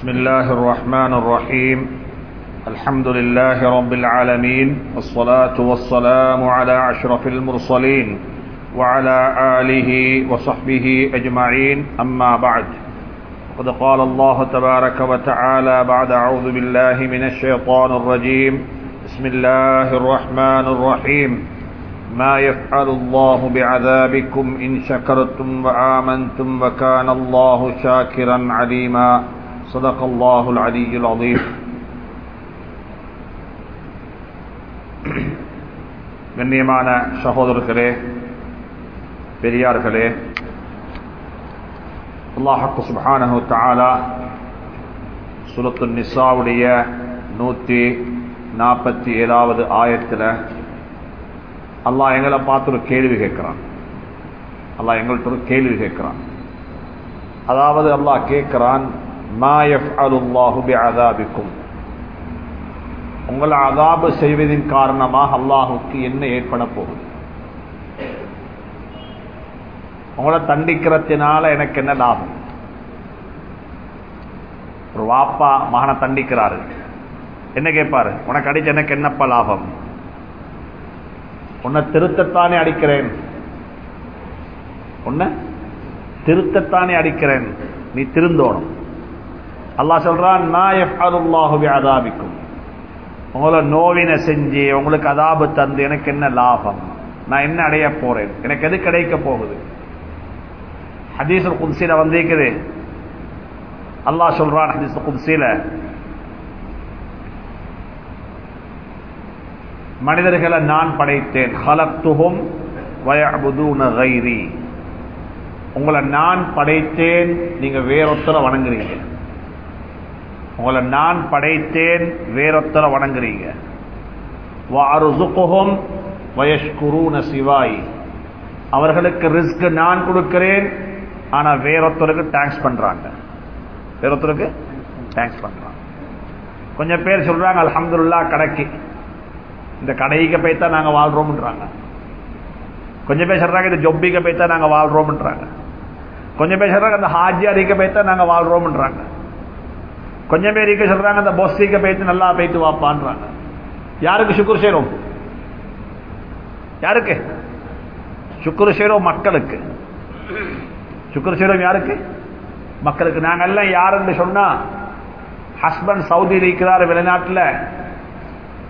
بسم الله الرحمن الرحيم. الحمد لله رب العالمين والصلاة والسلام على أشرف المرسلين وعلى آله وصحبه أجمعين. أما بعد قد قال الله تبارك وتعالى بعد أعوذ بالله من الشيطان الرجيم. بسم الله الرحمن الرحيم. ما يفعل الله بعذابكم إن شكرتم وآمنتم وكان الله شاكرا عليما. صدق الله العلي العظيم கண்ணியமான சகோதரர்களே பெரியார்களே அல்லாஹக்கு சுபஹானஹு தஆலா சுரத்து நிசாவுடைய நூற்றி நாற்பத்தி ஏழாவது ஆயத்தில் அல்லாஹ் எங்களை பார்த்து ஒரு கேள்வி கேட்கிறான் அல்லாஹ் எங்கள்கிட்ட ஒரு கேள்வி கேட்கிறான் அதாவது அல்லாஹ் கேட்கிறான் மா யஃப்அலுல்லாஹு பிஅதாபிக்கும் உங்களை அதாபு செய்வதின் காரணமாக அல்லாஹுக்கு என்ன ஏற்பட போகுது? உங்களை தண்டிக்கிறதுனால எனக்கு என்ன லாபம்? ஒரு வாப்பா மகனை தண்டிக்கிறாரு. என்ன கேட்பாரு? உனக்கு அடிச்ச எனக்கு என்னப்பா லாபம்? உன்னை திருத்தத்தானே அடிக்கிறேன். உன்னை திருத்தத்தானே அடிக்கிறேன். நீ திருந்தோணும். அல்லாஹ் சொல்றான் நான் அதாபிக்கும் உங்களை நோவினை செஞ்சு உங்களுக்கு அதாபு தந்து எனக்கு என்ன லாபம்? நான் என்ன அடைய போறேன்? எனக்கு எது கிடைக்க போகுது? ஹதீஸ் குன்சில வந்திருக்குது. அல்லாஹ் சொல்றான் ஹதீஸ் குன்சில மனிதர்களை நான் படைத்தேன். ஹலத்துகும் உங்களை நான் படைத்தேன் நீங்க வேறொத்தரை வணங்குறீங்க. உங்களை நான் படைத்தேன் வேறொத்தர வணங்குறீங்க. வாருசுகுகும் வயஷ்குரூன சிவாய் அவர்களுக்கு ரிஸ்க் நான் கொடுக்கிறேன் ஆனால் வேறொத்தருக்கு தேங்க்ஸ் பண்ணுறாங்க வேறொத்தருக்கு தேங்க்ஸ் பண்ணுறாங்க கொஞ்சம் பேர் சொல்கிறாங்க அலமதுல்லா கடைக்கு. இந்த கடைக்கு போய்த்தான் நாங்கள் வாழ்கிறோம்ன்றாங்க கொஞ்சம் பேர் சொல்கிறாங்க இந்த ஜொப்பிக்கு போய்த்தான் நாங்கள் வாழ்கிறோம்ன்றாங்க கொஞ்சம் பேர் சொல்கிறாங்க இந்த ஹாஜியாரிக்க போய்த்தான் நாங்கள் வாழ்கிறோம்ன்றாங்க கொஞ்சம் பேர் இருக்க சொல்றாங்க அந்த பொஸ்திக்க பேத்து நல்லா பேத்து வாப்பான்றாங்க. யாருக்கு சுக்குர் சேரும்? யாருக்கு? சுக்குர் சேரும் மக்களுக்கு. சுக்குர் சேரும் யாருக்கு? மக்களுக்கு. நாங்க எல்லாம் யாருன்னு சொன்னா ஹஸ்பண்ட் சவுதியில் இருக்கிறார் வெளிநாட்டில்.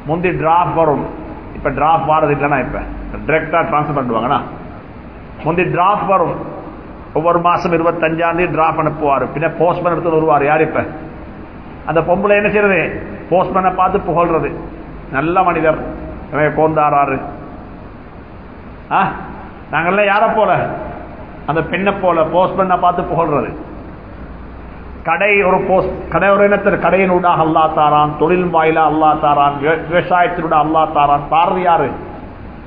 முந்தி டிராப் வரும். இப்போ டிராப் வாரது இல்லைனா இப்போ டிரெக்டாக டிரான்ஸ்ஃபர் பண்ணுவாங்கண்ணா. முந்தி டிராப் வரும். ஒவ்வொரு மாதம் இருபத்தஞ்சாந்தேதி டிராப் அனுப்புவார். பின்ன போஸ்ட்மேன் எடுத்து வருவார். யார் இப்போ? அந்த பொம்பளை என்ன செய்யறது? போஸ்ட்மேனை பார்த்து புகழ்றது. நல்ல மனிதர். கோந்தாராரு நாங்கள்லாம் யாரை போல? அந்த பெண்ணை போல போஸ்ட்மேனை பார்த்து புகழ்றது. கடை ஒரு போஸ்ட் கடை ஒரு இனத்தில் கடையின் ஊடாக அல்லா தாரான் தொழில் வாயிலா அல்லா தாரான் விவசாயத்தினோட அல்லா தாரான். தாரது யாரு?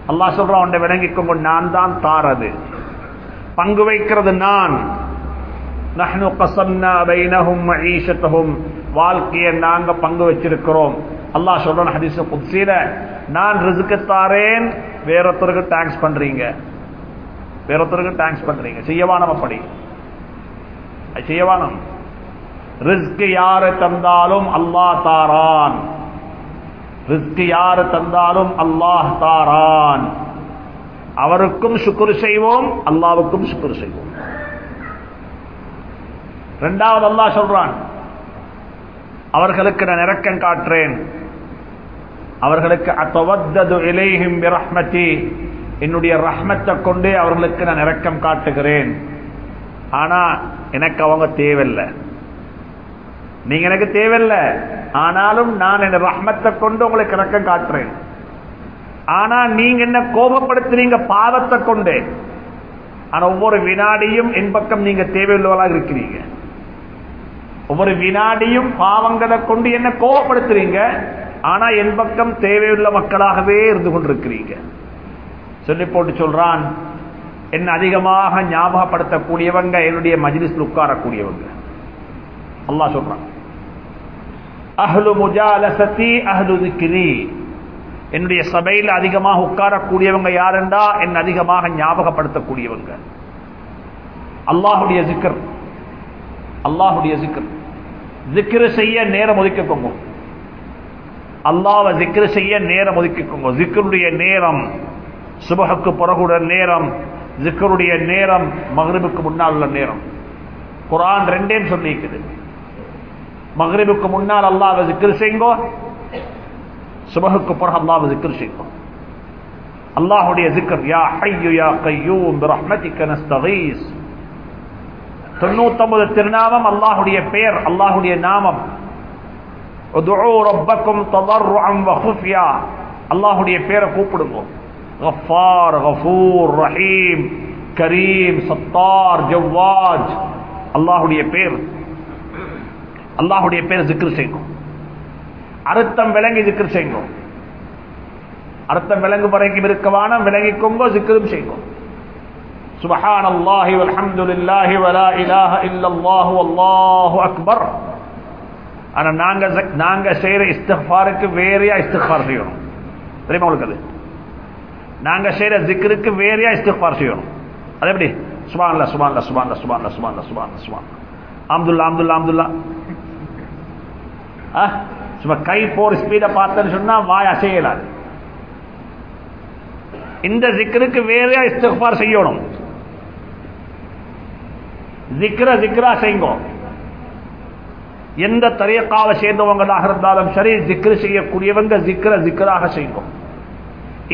அல்லா சொல்றான் உன்னை விளங்கிக்கொண்டு நான் தான் தாரது. பங்கு வைக்கிறது நான். நஹ்னு கசம்னா பைனஹும் மஈஷத்தஹும். வாழ்க்கையை நாங்க பங்கு வச்சிருக்கிறோம். அல்லாஹ் சொல்றான் ஹதீஸ் குத்சீல நான் ரிஸ்க்கு தாரேன் வேறொருத்தருக்கு தேங்க்ஸ் பண்றீங்க. வேறொருத்தருக்கு தேங்க்ஸ் பண்றீங்க. செய்யவானம் அப்படி செய்யவானம் ரிஸ்க் யாரு தந்தாலும் அல்லாஹ் தாரான். ரிஸ்க் யாரு தந்தாலும் அல்லாஹ் தாரான். அவருக்கும் சுக்குரு செய்வோம் அல்லாவுக்கும் சுக்குரு செய்வோம். இரண்டாவது அல்லாஹ் சொல்றான் அவர்களுக்கு நான் இறக்கம் காட்டுறேன். அவர்களுக்கு அத்தவத்தது இலைஹிம் ரஹ்மதி என்னுடைய ரஹ்மத்தை கொண்டு அவர்களுக்கு நான் இறக்கம் காட்டுகிறேன். ஆனா எனக்கு அவங்க தேவையில்லை. நீங்க எனக்கு தேவையில்லை. ஆனாலும் நான் என் ரஹ்மத்தை கொண்டு உங்களுக்கு இறக்கம் காட்டுறேன். ஆனா நீங்க என்ன கோபப்படுத்துறீங்க பாவத்தை கொண்டு. ஆனா ஒவ்வொரு வினாடியும் என் பக்கம் நீங்க தேவையுள்ளவர்களாக இருக்கிறீங்க. ஒவ்வொரு வினாடியும் பாவங்களை கொண்டு என்ன கோபப்படுத்துறீங்க. ஆனா என் பக்கம் தேவையுள்ள மக்களாகவே இருந்து கொண்டிருக்கிறீங்க. சொல்லி போட்டு சொல்றான் என்ன அதிகமாக ஞாபகப்படுத்தக்கூடியவங்க என்னுடைய மஜ்லிஸ்ல உட்காரக்கூடியவங்க. அல்லாஹ் சொல்றான் அஹ்லு முஜாலசதி அஹ்லு திக்ரி. என்னுடைய சபையில் அதிகமாக உட்காரக்கூடியவங்க யாருண்டா? என்னை அதிகமாக ஞாபகப்படுத்தக்கூடியவங்க. அல்லாஹுடைய சிக்கர் அல்லாஹுடைய சிக்கர். ஜிக்ரு செய்ய நேரம் ஒதுக்கிக்கோங்க. அல்லாவை ஜிக்ரு செய்ய நேரம் ஒதுக்கிக்கோங்க. ஜிக்ருடைய நேரம் சுபகுக்கு பிறகுடைய நேரம் ஜிக்ருடைய நேரம் மகரிபுக்கு முன்னால் உள்ள நேரம். குரான் ரெண்டேன்னு சொல்லியிருக்குது மகரிபுக்கு முன்னால் அல்லாவை ஜிக்ரு செய்யுங்கோ சுபகுக்கு பிறகு அல்லாவை ஜிக்ரு செய்யுங்கோ அல்லாஹுடைய ஜிக்கர் யா ஹையு யா கையூம் பிரஹ்மதிக்க நஸ்தகீஸ். தொண்ணூத்தொன்பது திருநாமம் அல்லாஹுடைய பெயர் அல்லாஹுடைய நாமம். அல்லாஹுடைய பேரை கூப்பிடுவோம். غفار غفور رحيم كريم ستار جواج அல்லாஹுடைய பேர் அல்லாஹுடைய பேர் ஜிக்ர் செய்யும் அர்த்தம் விளங்கி ஜிக்ர் செய்யும் அர்த்தம் விலங்கு வரைக்கும் இருக்கவான விளங்கிக்கொங்கோ ஜிக்ரும் செய்யும் سبحان الله والحمد لله ولا اله الا الله والله اكبر ஆனா நாங்க நாங்க செய்யற இஸ்திஃபாருக்கு வேறையா இஸ்திஃபார் செய்யணும் தெரியுமா உங்களுக்கு அது நாங்க செய்யற ஜிக்ருக்கு வேறையா இஸ்திஃபார் செய்யணும் அது எப்படி சுபான்ல சுபான்ல சுபான்ல சுபான்ல சுபான்ல சுபான்ல சுபான் அம்துல்லா அம்துல்லா அம்துல்லா சும்மா கை போர் ஸ்பீட பார்த்தேன்னு சொன்னா வாய் அசையலாது இந்த ஜிக்ருக்கு வேறையா இஸ்திஃபார் செய்யணும் ஜிக்ர ஜிக்ரா செய்யுங்க எந்த தரியக்காவை சேர்ந்தவங்களாக இருந்தாலும் சரி ஜிக்ரு செய்யக்கூடியவங்க ஜிக்ர ஜிக்ராக செய்யுங்க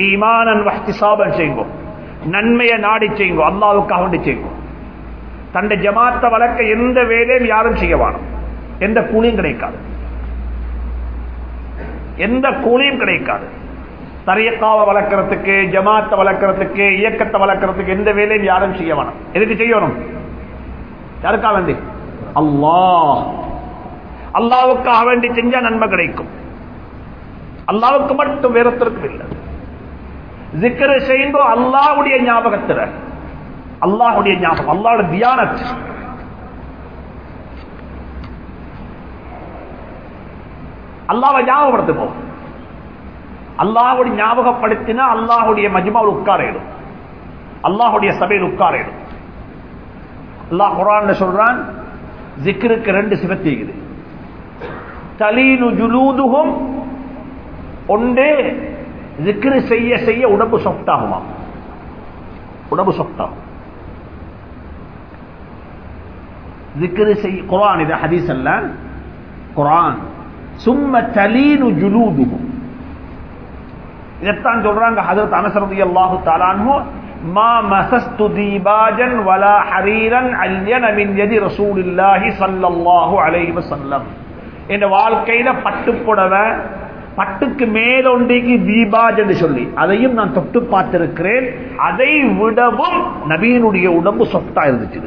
ஈமானன் வஹ்திசாபன் செய்யுங்க நன்மையை நாடி செய்யுங்க அல்லாவுக்காக வேண்டி செய்யுங்க தன்னை ஜமாத்த வளர்க்க எந்த வேலையும் யாரும் செய்ய வேணும் எந்த கூலியும் கிடைக்காது எந்த கூலியும் கிடைக்காது தரியக்காவை வளர்க்கறதுக்கு ஜமாத்தை வளர்க்கறதுக்கு இயக்கத்தை வளர்க்கறதுக்கு எந்த வேலையும் யாரும் செய்ய வேணும் எதுக்கு செய்யணும் யாருக்கா வேண்டி? அல்லாஹ். அல்லாவுக்காக வேண்டி செஞ்சா நன்மை கிடைக்கும். அல்லாவுக்கு மட்டும் வேறத்திற்கும் இல்லை. ஜிக்கரை செய்யும்போ அல்லாவுடைய ஞாபகத்தில். அல்லாஹுடைய ஞாபகம் அல்லாவோட தியானத்து அல்லாவை ஞாபகப்படுத்துவோம். அல்லாஹுடைய ஞாபகப்படுத்தினா அல்லாஹுடைய மஜ்மாவில் உட்காரிடும் அல்லாஹுடைய சபையில் உட்காரிடும் அல்லாஹ் குரான் சொல்றான் ஜிக்ருக்கு ரெண்டு சிவத்தீகுது தலீனு ஜுலூதுகும் ஒன்று ஜிக்ரு செய்ய செய்ய உடம்பு சொப்டாகுமா உடம்பு சொப்டாகும் ஜிக்ரு செய்ய குரான் இது ஹதீஸ் அல்ல குரான் சும்ம தலீனு ஜுலூதுகும் இதைத்தான் சொல்றாங்க ஹதரத் அனசரதி அல்லாஹு தாலான்ஹு மா மசஸ்து தீபாஜன் வலா ஹரீரன் அல்யன் அமின் எதி ரசூலில்லாஹி சல்லல்லாஹு அலைவ சொல்லம் என் வாழ்க்கையில பட்டு புடவ பட்டுக்கு மேலொண்டிக்கு தீபாஜ் என்று சொல்லி அதையும் நான் தொட்டு பார்த்திருக்கிறேன் அதை விடவும் நபீனுடைய உடம்பு சொத்தா இருந்துச்சு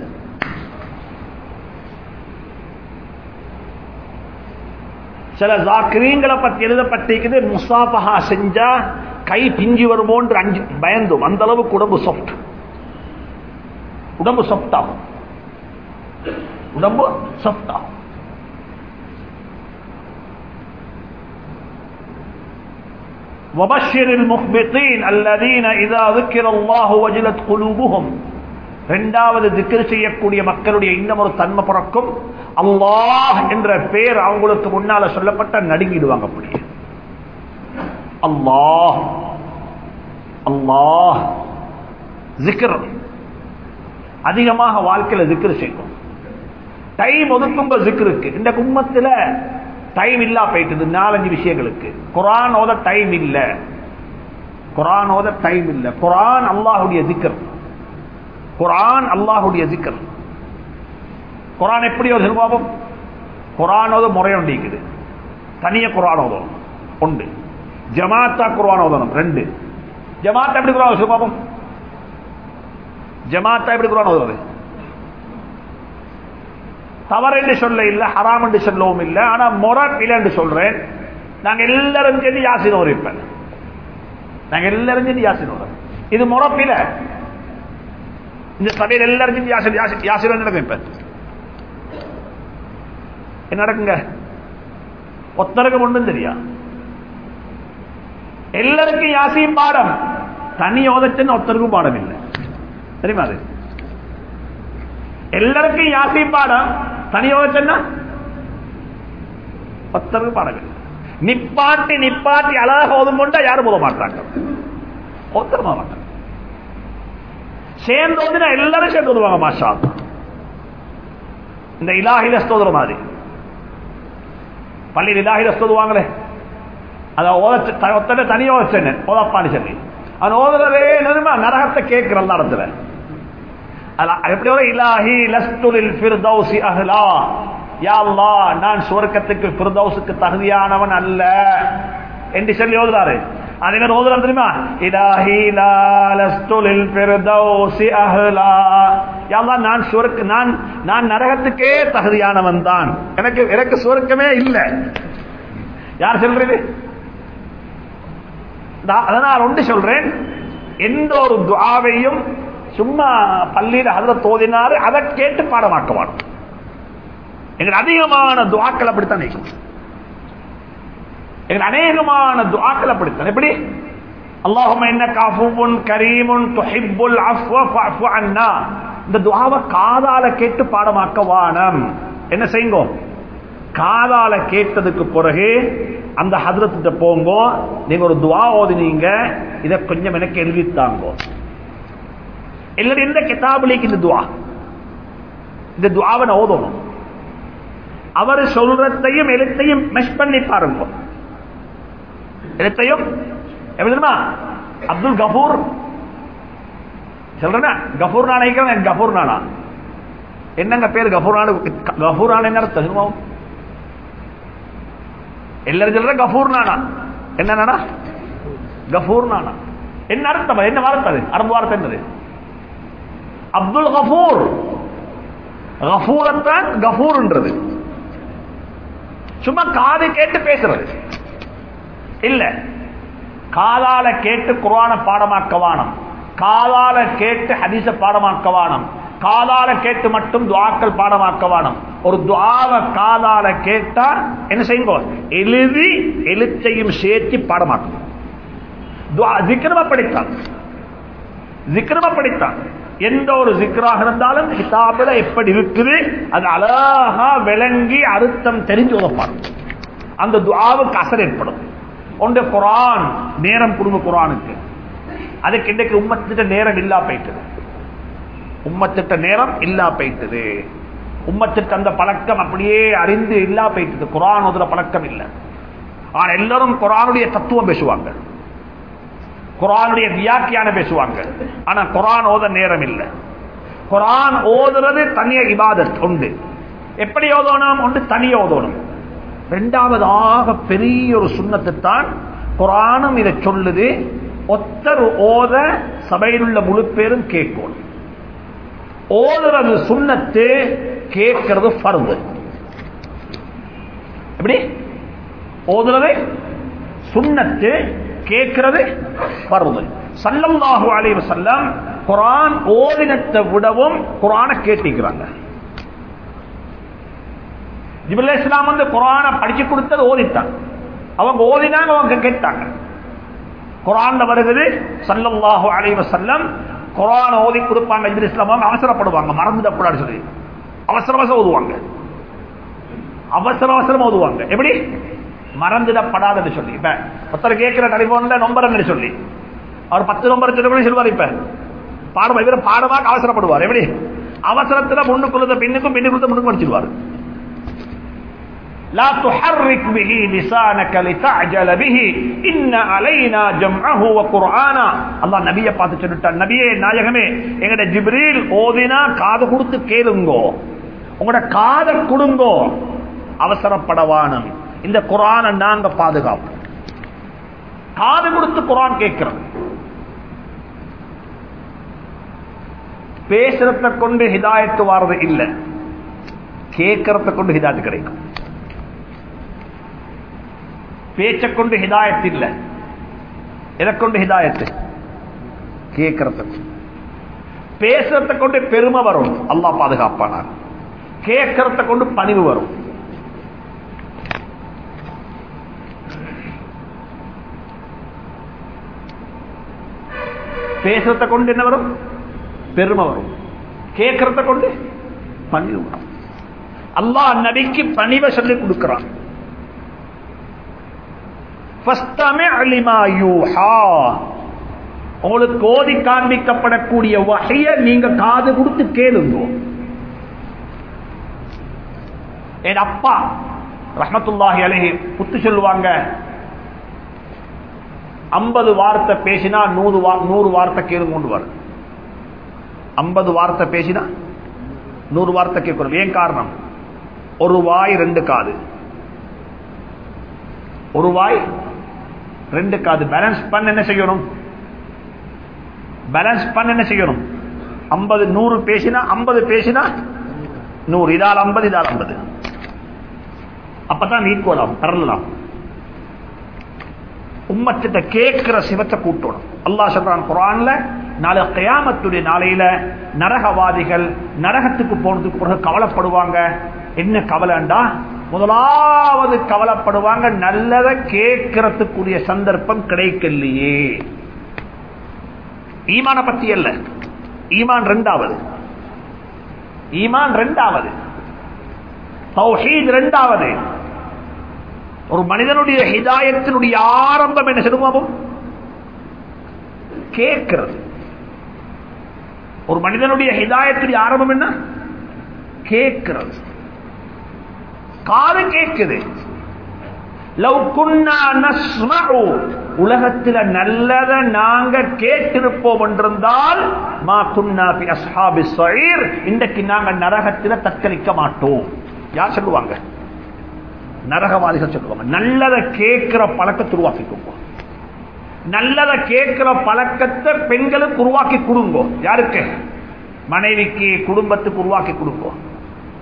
சில ஜாக்கிரீங்களை பத்தி எழுதப்பட்டிருக்குது முசாபஹா செஞ்சா கை பிஞ்சி வருமோன்று அஞ்சு பயந்தோம் அந்த அளவுக்கு உடம்பு சாஃப்ட் உடம்பு சாஃப்ட் ஆகும் உடம்பு சாஃப்ட் ஆகும் وبشر المخبطين الذين إذا ذكر الله وجلت قلوبهم இரண்டாவது திக்கர் செய்யக்கூடிய மக்களுடைய இன்னும் ஒரு தன்மை பிறக்கும் அல்லாஹ் என்ற பேர் அவங்களுக்கு முன்னால சொல்லப்பட்ட நடுங்கிடுவாங்க அப்படியே அல்லாஹ் அல்லாஹ். ஜிக்கர் அதிகமாக வாழ்க்கையில ஜிக்கர் செய்யும் டைம் ஒதுக்கும் ஜிக்ருக்கு இந்த கும்பத்துல டைம் இல்லா போயிட்டது. நாலஞ்சு விஷயங்களுக்கு குரான் ஓத டைம் இல்ல. குரான் ஓத டைம் இல்ல. குரான் அல்லாஹுடைய ஜிக்கர் குரான் அல்லாஹுடைய ஜிக்கர் குரான் எப்படி ஒரு சிறுபாபம் குரான் ஓத ஒன்றிக்குது தனிய குரான் ஓதும் உண்டு ஜமாத்தா குர்ஆன் ஓதணும் ரெண்டு. ஜமாத்தா எப்படி குர்ஆன் ஓதுறது பாப்போம்? ஜமாத்தா எப்படி குர்ஆன் ஓதுறது? தவறு என்று சொல்ல இல்ல ஹராம் என்று சொல்லவும் இல்லை ஆனா முறை இல்லை என்று சொல்றேன். நாங்க எல்லாரும் சேர்ந்து யாசின் இப்ப. நாங்க எல்லாரும் சேர்ந்து யாசின் ஒரு இது முறப்பில இந்த சபையில் எல்லாரும் சேர்ந்து யாசின் யாசின் யாசின் நடக்கும் இப்ப? என்ன நடக்குங்க? ஒத்தருக்கு ஒன்றும் தெரியாது எல்லாருக்கும் யாசியும் பாடம். தனி ஓதச்சுன்னு ஒருத்தருக்கும் பாடம் இல்லை தெரியுமா அது? எல்லாருக்கும் யாசியும் பாடம் தனி ஓதச்சுன்னா ஒத்தருக்கு இல்லை நிப்பாட்டி நிப்பாட்டி அழகாக ஓதும் கொண்டா யாரும் போத மாட்டாங்க. ஒத்தரும் போத மாட்டாங்க. சேர்ந்து ஓதுனா எல்லாரும் சேர்ந்து ஓதுவாங்க மாஷா இந்த இலாஹில ஸ்தோதர மாதிரி. பள்ளியில் இலாஹில ஸ்தோதுவாங்களே அதை ஓத ஒத்தனை தனியாக வச்சேன் ஓதப்பான்னு சொல்லி அவன் ஓதுறதே நிறுமா நரகத்தை கேட்கிற எல்லா இடத்துல. அதான் எப்படி இலாஹி லஸ்துலில் ஃபிர்தௌசி அஹ்லா. யா அல்லா நான் சுவர்க்கத்துக்கு ஃபிர்தௌஸுக்கு தகுதியானவன் அல்ல. என்று சொல்லி ஓதுறாரு. அதே மாதிரி ஓதுறாரு தெரியுமா? இலாஹி லா லஸ்துலில் ஃபிர்தௌசி அஹ்லா. யா அல்லாஹ் நான் சுவர்க்க நான் நான் நரகத்துக்கே தகுதியானவன் தான். எனக்கு எனக்கு சுவர்க்கமே இல்லை. யார் சொல்றது? நான் அதனால் ஒன்று சொல்றேன். எந்த ஒரு துவாவையும் சும்மா பள்ளியில் அதில் தோதினாரு அதை கேட்டு பாடமாக்க மாட்டோம் எங்கள் அதிகமான துவாக்கள் அப்படித்தான் இருக்கும் எங்கள் அநேகமான துவாக்கள் அப்படித்தான். எப்படி? அல்லாஹும் என்ன காஃபுன் கரீமுன் துஹிப்புல் அஃப்வ ஃபஅஃபு இந்த துவாவை காதால கேட்டு பாடமாக்க வானம். என்ன செய்யுங்க? காதால கேட்டதுக்கு பிறகு அந்த ஹதரத்திட்ட போங்கோ நீங்க ஒரு துவா ஓதினீங்க இதை கொஞ்சம் எனக்கு எழுதித்தாங்க எல்லாரும் எந்த கிதாபிலேக்கு இந்த துவா. இந்த துவாவை நான் ஓதணும். அவர் சொல்றதையும் எழுத்தையும் மெஷ் பண்ணி பாருங்க. எழுத்தையும் எப்படி அப்துல் கபூர். சொல்றேன் கபூர் நானா நினைக்கிறேன் கபூர் நானா என்னங்க பேர் கபூர் நாடு கபூர் நாடு என்ன அர்த்தம் எல்லாரும் சொல்ற கபூர் நானா? என்ன கபூர் நானா? என்ன அர்த்தம் என்ன வார்த்தை அது? அரபு வார்த்தை என்னது? அப்துல் கபூர் கபூரத்தான் கபூர்ன்றது சும்மா காது கேட்டு பேசுறது. இல்ல. காதால கேட்டு குரான பாடமாக்கவானம் காதால கேட்டு ஹதீச பாடமாக்கவானம் காதால கேட்டு மட்டும் துவாக்கள் பாடமாக்கவானும் ஒரு துவாவ காதால கேட்டா என்ன செய்யுங்க? எழுதி எழுத்தையும் சேர்த்து பாடமாக்கும் ஜிக்கிரம படித்தான். ஜிக்கிரம படித்தான். எந்த ஒரு ஜிக்ராக இருந்தாலும் கிதாபில் எப்படி இருக்குது அது அழகா விளங்கி அர்த்தம் தெரிஞ்சு உதப்பான் அந்த துவாவுக்கு அசர் ஏற்படும். ஒன்று குரான் நேரம் கொடுங்க குரானுக்கு. அதுக்கு இன்றைக்கு உம்மத்திட்ட நேரம் இல்லா போயிட்டு. உம்மத்திட்ட நேரம் இல்லா போயிட்டது. உம்மத்திட்ட அந்த பழக்கம் அப்படியே அறிந்து இல்லா போயிட்டது. குரான் ஓதுற பழக்கம் இல்லை. ஆனா எல்லாரும் குரானுடைய தத்துவம் பேசுவாங்க. குரானுடைய வியாக்கியான பேசுவாங்க. ஆனா குரான் ஓத நேரம் இல்லை. குரான் ஓதுறது தனிய இபாதத் உண்டு. எப்படி ஓதணும்? ஒன்று தனிய ஓதணும். ரெண்டாவதாக பெரிய ஒரு சுண்ணத்தை தான் குரானும் இதை சொல்லுது. ஒத்தர் ஓத சபையில் உள்ள முழு பேரும் கேட்கணும். ஓதுறது சுண்ணத்து கேட்கறது ஃபர்து. எப்படி? ஓதுறது சுண்ணத்து கேட்கிறது சல்லம் சல்லல்லாஹு அலைஹி வஸல்லம் குர்ஆன் ஓதினத்தை விடவும் குர்ஆனை கேட்டிருக்கிறாங்க. ஜிப்ரீல் இஸ்லாம் வந்து குரானை படிச்சு கொடுத்தது ஓதிட்டாங்க அவங்க ஓதினாங்க அவங்க கேட்டாங்க. குரான்ல வருகிறது சல்லல்லாஹு அலைஹி வஸல்லம் கொரோனா ஓதி கொடுப்பாங்க ஜிப்ரீல் இஸ்லாம் அவசரப்படுவாங்க மறந்துடக்கூடாது சொல்லி. அவசர அவசரம் ஓதுவாங்க. அவசர அவசரம் ஓதுவாங்க. எப்படி? மறந்துடப்படாதுன்னு சொல்லி. இப்ப ஒருத்தர் கேட்கிற டெலிபோன்ல நம்பரங்கன்னு சொல்லி. அவர் பத்து நம்பர் சொல்லி சொல்லுவார் இப்ப. பாடம் இவர் பாடமாக அவசரப்படுவார். எப்படி? அவசரத்துல முன்னுக்குள்ளத பின்னுக்கும் பின்னுக்குள்ளத முன்னுக்கு படிச்சிருவார் لا تحرك به لسانك لتعجل به ان علينا جمعه وقرانا அல்லாஹ் நபியை பார்த்து சொல்லிட்டார் நபியே நாயகமே எங்கட ஜிப்ரீல் ஓதினா காது கொடுத்து கேளுங்கோ உங்களோட காதை கொடுங்கோ அவசரப்படவானும் இந்த குரானை நாங்க பாதுகாப்போம் காது கொடுத்து குரான் கேட்கிறோம் பேசுறத கொண்டு ஹிதாயத்து வாரது இல்ல கேட்கறத கொண்டு ஹிதாயத்து கிடைக்கும் பேச்சை கொண்டு ஹிதாயத்து இல்லை எதை கொண்டு ஹிதாயத்து? கேட்கறதுக்கு பேசுறத கொண்டு பெருமை வரும். அல்லா பாதுகாப்பானார். கேட்கறத கொண்டு பணிவு வரும். பேசுறத கொண்டு என்ன வரும்? பெருமை வரும். கேட்கறத கொண்டு பணிவு வரும். அல்லாஹ் நபிக்கு பணிவை சொல்லி கொடுக்கிறான். உங்களுக்கு ஓதி காண்பிக்கப்படக்கூடிய வகைய நீங்க காது கொடுத்து கேளுங்க. என் அப்பா ரஹமத்துல்லாஹி அலஹி புத்து சொல்லுவாங்க ஐம்பது வார்த்தை பேசினா நூறு வா- நூறு வார்த்தை கேளுங்க கொண்டு வரும் ஐம்பது வார்த்தை பேசினா நூறு வார்த்தை கேட்கணும் ஏன் காரணம்? ஒரு வாய் ரெண்டு காது. ஒரு வாய் ரெண்டு காது பேலன்ஸ் பண்ண என்ன செய்யணும்? பேலன்ஸ் பண்ண என்ன செய்யணும்? ஐம்பது நூறு பேசினா ஐம்பது பேசினா நூறு. இதால் ஐம்பது இதால் ஐம்பது. அப்பதான் ஆகும் பெருள்ளலாம் உம்மத்திட்ட கேட்கிற சிவத்தை கூட்டணும். அல்லாஹ் சொல்றான் குரான்ல நாளை கயாமத்துடைய நாளையில நரகவாதிகள் நரகத்துக்கு போனதுக்கு பிறகு கவலைப்படுவாங்க. என்ன கவலைண்டா? முதலாவது கவலைப்படுவாங்க நல்லதை கேட்கறதுக்குரிய சந்தர்ப்பம் கிடைக்கலையே. ஈமான பத்தி அல்ல. ஈமான் ரெண்டாவது. ஈமான் ரெண்டாவது. ரெண்டாவது. ஒரு மனிதனுடைய ஹிதாயத்தினுடைய ஆரம்பம் என்ன சொல்லுவோம் கேட்கிறது. ஒரு மனிதனுடைய ஹிதாயத்துடைய ஆரம்பம் என்ன? கேட்கிறது. காது கேட்குது. லவ் குன்னா நஸ்மஉ நல்லத நாங்க கேட்டிருப்போம் என்றிருந்தால் மா குன்னா பி அஸ்ஹாபி ஸயீர் இன்றைக்கு நாங்க நரகத்தில் தத்தளிக்க மாட்டோம். யார் சொல்லுவாங்க? நரகவாதிகள் சொல்லுவாங்க. நல்லத கேட்கிற பழக்கத்தை உருவாக்கி கொடுப்போம் நல்லத கேட்கிற பழக்கத்தை பெண்களுக்கு உருவாக்கி கொடுங்கோ. யாருக்கு? மனைவிக்கு குடும்பத்துக்கு உருவாக்கி கொடுங்க.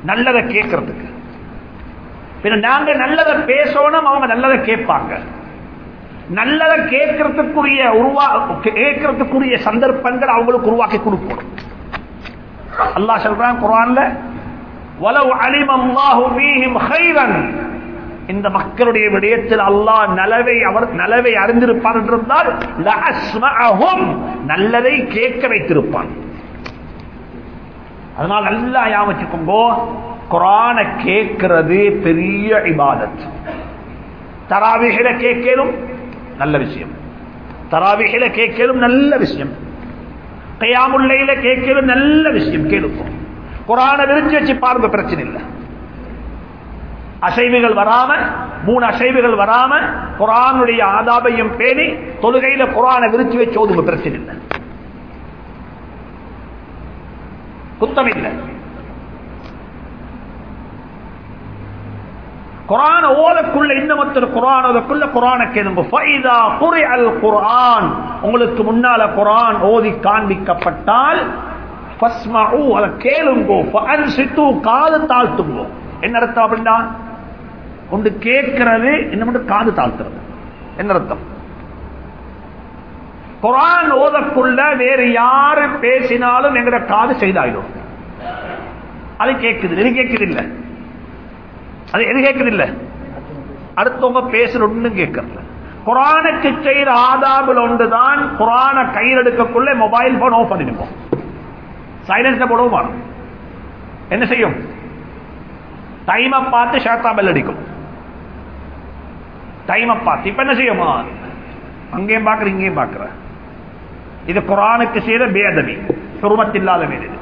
நல்லதை கேட்கறதுக்கு. பின்ன நாங்க நல்லதை பேசணும் அவங்க நல்லதை கேட்பாங்க. நல்லதை கேட்கறதுக்குரிய உருவா கேட்கறதுக்குரிய சந்தர்ப்பங்கள் அவங்களுக்கு உருவாக்கி கொடுப்போம் அல்லாஹ் சொல்றான் குரான்ல வலவு அலிம் அல்லாஹு ஃபீஹிம் இந்த மக்களுடைய விடயத்தில் அல்லாஹ் நலவை அவர் நலவை அறிந்திருப்பான் என்றிருந்தால் நல்லதை கேட்க வைத்திருப்பான். அதனால் நல்லா யாமச்சுக்கோங்கோ குரான கேட்கிறது பெரிய இபாதத். தராவிகில கேட்கலும் நல்ல விஷயம். தராவிகில கேட்கலும் நல்ல விஷயம். கையாமுல்லையில கேட்கலும் நல்ல விஷயம் கேளுப்போம் குரான விரிச்சு வச்சு பாருங்க பிரச்சனை இல்லை அசைவுகள் வராம மூணு அசைவுகள் வராம குரானுடைய ஆதாபையும் பேணி தொழுகையில குரானை விரிச்சு வச்சு ஓதுங்க பிரச்சனை இல்லை குத்தம் இல்லை குரான ஓதக்குள்ள இன்னமொத்தர் குரான் ஓதக்குள்ள குரான கேளுங்க. அல் குரான் உங்களுக்கு முன்னால குரான் ஓதி காண்பிக்கப்பட்டால் அதை கேளுங்கோ. ஃபஅன்சித்து காது தாழ்த்துங்கோ. என்ன அர்த்தம் அப்படின்னா? ஒன்று கேட்கிறது இன்னொன்று காது தாழ்த்துறது. என்ன அர்த்தம்? குரான் ஓதக்குள்ள வேறு யாரு பேசினாலும் எங்கட காது செய்தாயிடும். அது கேட்குது இது கேட்குது இல்லை. அது எது கேட்கறது இல்ல அடுத்தவங்க பேசுற ஒன்றும் கேட்கறல குரானுக்கு செய்த ஆதாபுல ஒன்றுதான் குரான கையில் எடுக்கக்குள்ள மொபைல் போன் ஆஃப் பண்ணிடுவோம் சைலன்ஸ்ல போடவும் என்ன செய்யும்? டைமை பார்த்து ஷேத்தா பெல் அடிக்கும். டைமை பார்த்து. இப்ப என்ன செய்யுமா? அங்கேயும் பார்க்குற இங்கேயும் பார்க்குற. இது குரானுக்கு செய்த பேதவி. சுருமத்தில்லாத வேலை இது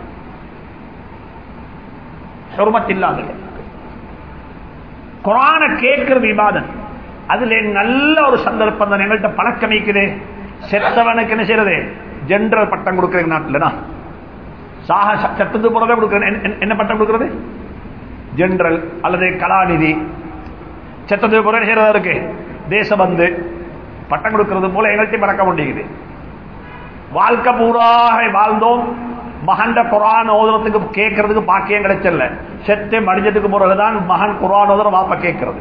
சுருமத்தில்லாத குரான கேட்கிறது இபாதன் அதுல நல்ல ஒரு சந்தர்ப்பம் தான். எங்கள்கிட்ட பழக்கம் வைக்குது செத்தவனுக்கு என்ன செய்யறது? ஜென்ரல் பட்டம் கொடுக்குறேன் நாட்டில்னா சாக சத்தத்து போறதை கொடுக்குறேன். என்ன பட்டம் கொடுக்குறது? ஜென்ரல் அல்லது கலாநிதி. சட்டத்துக்கு போற செய்யறதா இருக்கு? தேசபந்து. பட்டம் கொடுக்கிறது போல எங்கள்கிட்ட மறக்க முடியுது வாழ்க்கை பூராக வாழ்ந்தோம். மகண்ட குரான் ஓதுறதுக்கு கேட்கறதுக்கு பாக்கியம் கிடைச்சல செத்து மடிஞ்சதுக்கு பிறகுதான் மகன் குரான் ஓதுற வாப்ப கேட்கறது.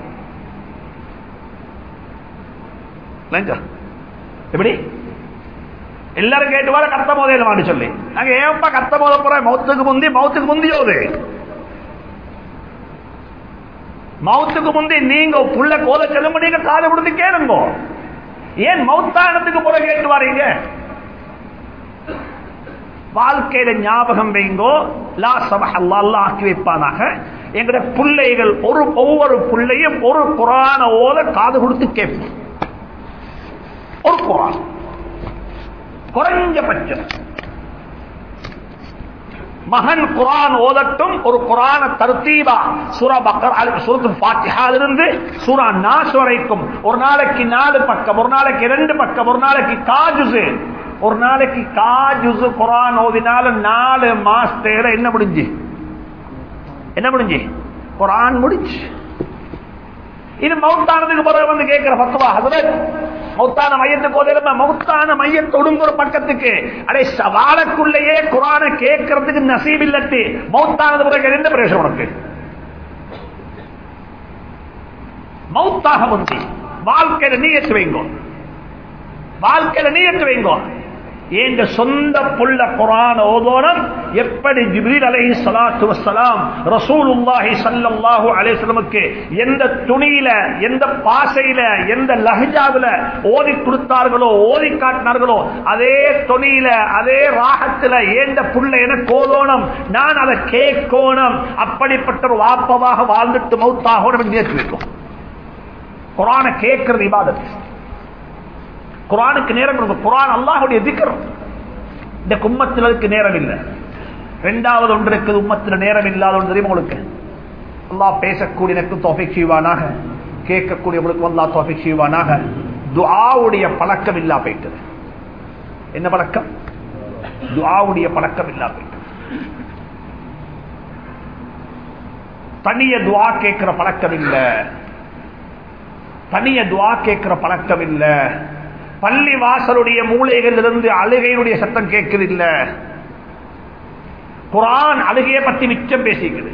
எப்படி? எல்லாரும் கேட்டு வர கத்த போதையில சொல்லி. நாங்க ஏப்பா கத்த போத போற மௌத்துக்கு முந்தி மௌத்துக்கு முந்தி ஓது மௌத்துக்கு முந்தி நீங்க புள்ள கோத செல்லும் நீங்க காது கொடுத்து கேளுங்க. ஏன் மௌத்தானத்துக்கு புற கேட்டு வரீங்க? வாழ்க்கையில ஞாபகம் வைங்கோ. லா சபஹ் அல்லா ஆக்கி வைப்பானாக. எங்கட பிள்ளைகள் ஒரு ஒவ்வொரு பிள்ளையும் ஒரு குரான ஓத காது கொடுத்து கேட்போம். ஒரு குரான். குறைஞ்சபட்சம். மகன் குரான் ஓதட்டும் ஒரு குரான தருத்தீபா. சூரா பக்கர் சூரத்து பாத்தியாலிருந்து சூரா நாஸ் வரைக்கும். ஒரு நாளைக்கு நாலு பக்கம் ஒரு நாளைக்கு ரெண்டு பக்கம் ஒரு நாளைக்கு காஜுசு. ஒரு நாளைக்கு காஜுசு குரான் ஓதினால நாலு மாசத்தேர என்ன முடிஞ்சு? என்ன முடிஞ்சு? குரான் முடிஞ்சு. இது மௌத்தானதுக்கு பிறகு வந்து கேட்கிற பத்துவா ஹசரத். மௌத்தான மையத்துக்கு போதிலுமே மௌத்தான மையம் தொடுங்குற பக்கத்துக்கு. அடே சவாலக்குள்ளேயே குரான கேட்கறதுக்கு நசீப் இல்லட்டு மௌத்தானது பிறகு என்ன பிரயோஜனம் உனக்கு? மௌத்தாக முந்தி. வாழ்க்கையில நீ ஏற்று வைங்கோ. வாழ்க்கையில நீ ஏற்று வைங்கோ. என்ற சொந்த புள்ள குரான ஓதோனம் எப்படி ஜிப்ரீல் அலஹி சலாத்து வசலாம் ரசூலுல்லாஹி ஸல்லல்லாஹு அலைஹி வஸல்லமுக்கு எந்த துணியில எந்த பாசையில எந்த லஹஜாவில ஓதி கொடுத்தார்களோ ஓதி காட்டினார்களோ அதே துணியில அதே ராகத்துல ஏந்த புள்ள எனக்கு ஓதோனம் நான் அதை கேட்கோணும். அப்படிப்பட்ட ஒரு வாப்பவாக வாழ்ந்துட்டு மௌத்தாகணும் நேற்று வைக்கும் குரானை கேட்கிறது இபாதத்து குரானுக்கு நேரம் கொடுக்கும் குரான் அல்லாஹுடைய திக்கரம் இந்த கும்மத்தினருக்கு நேரம் இல்லை. ரெண்டாவது ஒன்று இருக்குது உம்மத்தில் நேரம் இல்லாத ஒன்று தெரியும் உங்களுக்கு? அல்லா பேசக்கூடிய எனக்கு தோஃபிக் செய்வானாக. கேட்கக்கூடியவங்களுக்கு அல்லா தோஃபிக் செய்வானாக. துஆவுடைய பழக்கம் இல்லா போயிட்டது. என்ன பழக்கம்? துஆவுடைய பழக்கம் இல்லா போயிட்டது. தனிய துவா கேட்கிற பழக்கம் இல்லை. தனிய துவா கேட்கிற பழக்கம் இல்லை. பள்ளி வாசலுடைய மூளைகள் இருந்து அழுகையினுடைய சத்தம் கேட்குது இல்ல குரான் அழுகையை பத்தி மிச்சம் பேசிக்குது.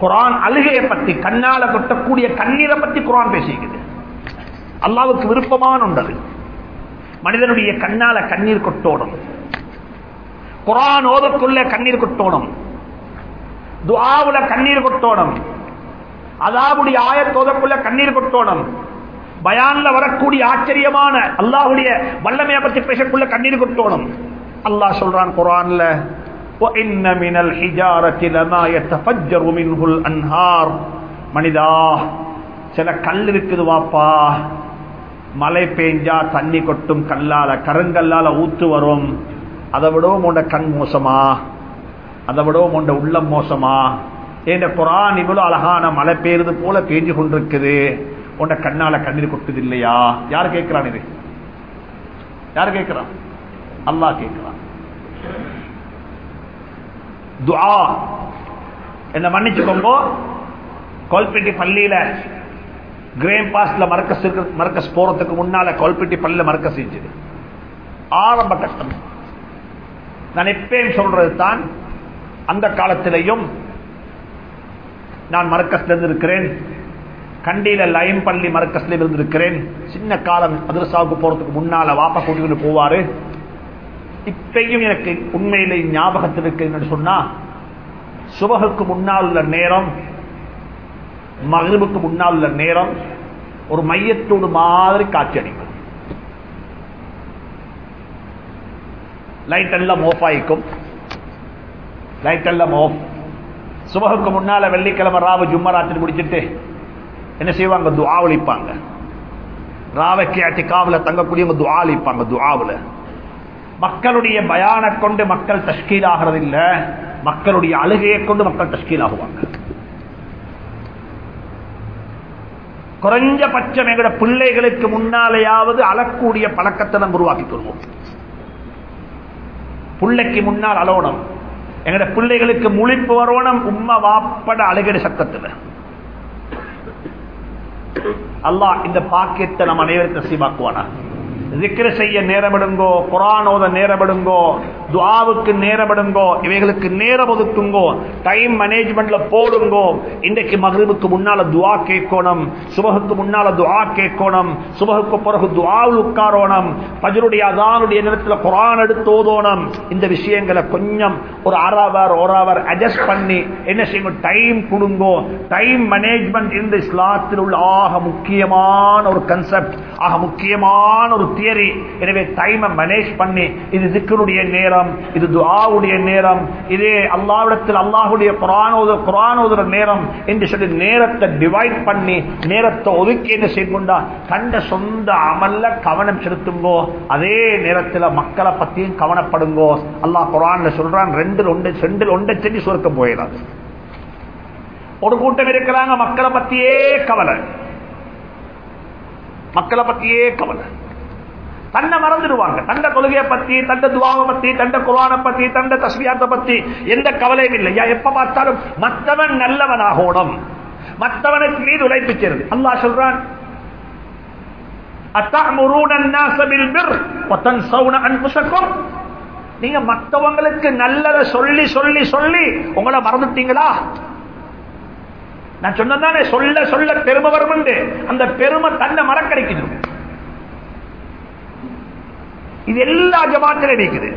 குரான் அழுகையை பத்தி கண்ணால கொட்டக்கூடிய கண்ணீரை பத்தி குரான் பேசிக்குது. அல்லாவுக்கு விருப்பமான உண்டது மனிதனுடைய கண்ணால கண்ணீர் கொட்டோடும். குரான் ஓதக்குள்ள கண்ணீர் கொட்டோடும். துவாவுல கண்ணீர் கொட்டோடும். அதாவுடைய ஆயத்தோதக்குள்ள கண்ணீர் கொட்டோடும். பயான்ல வரக்கூடிய ஆச்சரியமான அல்லாஹுடைய வல்லமையை பற்றி பேசக்குள்ள கண்ணீர் கொட்டோணும் அல்லாஹ் சொல்றான் குரான்ல وَإِنَّ مِنَ الْحِجَارَةِ لَمَا يَتَفَجَّرُ مِنْهُ الْأَنْهَارُ மனிதா சில கல் இருக்குது வாப்பா மழை பெஞ்சா தண்ணி கொட்டும் கல்லால கருங்கல்லால ஊத்து வரும் அதை விடவும் உண்ட கண் மோசமா அதை விடவும் உண்ட உள்ளம் மோசமா என்ற குரான் இவ்வளவு அழகான மழை பெய்யுறது போல பேஞ்சு கொண்டிருக்குது உன்னை கண்ணால கண்ணீர் கொட்டுது இல்லையா யார் கேட்கிறான் இது? யார் கேட்கிறான்? அல்லாஹ் கேட்கிறான். துஆ. என்ன மன்னிச்சுக்கோங்க. கோல்பெட்டி பள்ளியில கிரேம் பாஸ்ல மரக்கஸ் மரக்கஸ் போறதுக்கு முன்னால கோல்பேட்டி பள்ளியில மரக்கஸ் செஞ்சது. ஆரம்ப கஷ்டம். நான் எப்பயும் சொல்றது தான் அந்த காலத்திலையும் நான் மரக்கஸ்ல இருந்து இருக்கிறேன். கண்டியில லைம் பள்ளி மரக்கசில இருந்திருக்கிறேன். சின்ன காலம் மதுரசாவுக்கு போறதுக்கு முன்னால வாப்பா கூட்டிட்டு போவாரு. இப்பையும் எனக்கு உண்மையில ஞாபகத்தில் இருக்கு என்று சொன்னா சுபகுக்கு முன்னால் உள்ள நேரம் மகிழ்வுக்கு முன்னால் உள்ள நேரம் ஒரு மையத்தோடு மாதிரி காட்சி அடிக்கும் லைட் எல்லாம் ஆஃப் ஆயிக்கும். லைட் எல்லாம் ஆஃப் சுபகுக்கு முன்னால வெள்ளிக்கிழமை ராவு ஜும்மராத்திரி முடிச்சுட்டு என்ன செய்வாங்க? துவாவளிப்பாங்க ராவைக்கு அட்டிக்காவில் தங்கக்கூடியவங்க துவாளிப்பாங்க துவாவில் மக்களுடைய பயான கொண்டு மக்கள் தஷ்கீல் ஆகிறது இல்லை மக்களுடைய அழுகையை கொண்டு மக்கள் தஷ்கீல் ஆகுவாங்க குறைஞ்சபட்சம் எங்கட பிள்ளைகளுக்கு முன்னாலேயாவது அழக்கூடிய பழக்கத்தை நம்ம உருவாக்கி தருவோம் பிள்ளைக்கு முன்னால் அலோனம் எங்கட பிள்ளைகளுக்கு முழிப்பு வரோணம் உண்மை வாப்பட அழுகடி சத்தத்தில். அல்லாஹ் இந்த பாக்கியத்தை நம்ம அனைவருக்கு நசீபாக்குவானா? திக்ர செய்ய நேரமிடுங்கோ குரானோத நேரமிடுங்கோ துவாவுக்கு நேரமிடுங்கோ இவைகளுக்கு நேரம் ஒதுக்குங்கோ டைம் மேனேஜ்மெண்ட்ல போடுங்கோ. இன்றைக்கு மகிழ்வுக்கு முன்னால துவா கேட்கணும் சுபகுக்கு முன்னால துவா கேட்கணும் சுபகுக்கு பிறகு துவாவில் உட்காரோணும் பஜருடைய அதானுடைய நேரத்தில் குரான் எடுத்து ஓதோணும். இந்த விஷயங்களை கொஞ்சம் ஒரு அரை அவர் ஒரு அவர் அட்ஜஸ்ட் பண்ணி என்ன செய்யணும்? டைம் கொடுங்கோ. டைம் மேனேஜ்மெண்ட் இந்த இஸ்லாத்தில் உள்ள ஆக முக்கியமான ஒரு கன்செப்ட் ஆக முக்கியமான ஒரு தியரி எனவே டைமை மேனேஜ் பண்ணி இது திக்கருடைய நேரம் இது துஆவுடைய நேரம் இதே அல்லாவிடத்தில் அல்லாஹுடைய குர்ஆன் ஓது நேரம் என்று சொல்லி நேரத்தை டிவைட் பண்ணி நேரத்தை ஒதுக்கி என்ன செய்யணும்டா கண்ட சொந்த அமல்ல கவனம் செலுத்துங்கோ அதே நேரத்தில் மக்களை பத்தியும் கவனப்படுங்கோ. அல்லாஹ் குர்ஆன்ல சொல்றான் ரெண்டு ஒன்று ரெண்டில் ஒன்றை செஞ்சு சுருக்கம் போயிடாது ஒரு கூட்டம் இருக்கிறாங்க மக்களை பத்தியே கவலை. மக்களை பத்தியே கவலை. தன்னை மறந்துடுவாங்க. தண்ட கொள்கையை பத்தி தண்ட துவாவை பத்தி தண்ட குரானை பத்தி தண்ட தஸ்மியாத்தை பத்தி எந்த கவலையும் இல்லையா எப்ப பார்த்தாலும் மற்றவன் நல்லவனாகணும். மற்றவனுக்கு மீது உழைப்பிக்கிறது அல்லா சொல்றான் நீங்க மற்றவங்களுக்கு நல்லத சொல்லி சொல்லி சொல்லி உங்களை மறந்துட்டீங்களா? நான் சொன்னதானே சொல்ல சொல்ல பெருமை வரும் அந்த பெருமை தன்னை மறக்கடிக்கணும் இது எல்லா ஜமாத்திலும் இருக்குது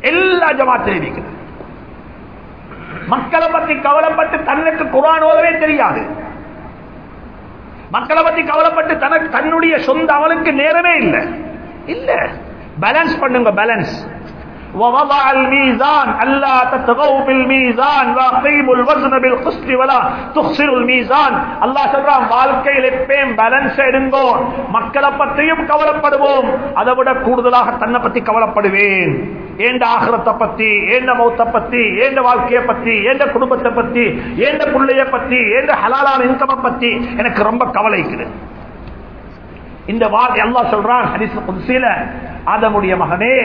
எல்லா ஜமாத்திலும் இருக்குது மக்களை பத்தி கவலைப்பட்டு தன்னுக்கு குரான் ஓதவே தெரியாது. மக்களை பத்தி கவலைப்பட்டு தனக்கு தன்னுடைய சொந்த அவனுக்கு நேரமே இல்லை. இல்ல. பேலன்ஸ் பண்ணுங்க பேலன்ஸ் ووضع الميزان ألا تتغوا بالميزان واقيموا الوزن بالقسط ولا تخسروا الميزان الله சொல்றான் வாழ்க்கையில் எப்பயும் பேலன்ஸ் எடுங்கோ மக்களை பற்றியும் கவலைப்படுவோம் அதை விட கூடுதலாக தன்னை பத்தி கவலைப்படுவேன் ஏண்ட ஆகிரத்தை பத்தி ஏண்ட மௌத்த பத்தி ஏண்ட வாழ்க்கையை பத்தி ஏண்ட குடும்பத்தை பத்தி ஏண்ட பிள்ளைய பத்தி ஏண்ட ஹலாலான இன்கமை பத்தி எனக்கு ரொம்ப கவலை இருக்குது இந்த வார்த்தை அல்லாஹ் சொல்றான் ஹதீஸ் குத்ஸில ஆதமுடைய மகனே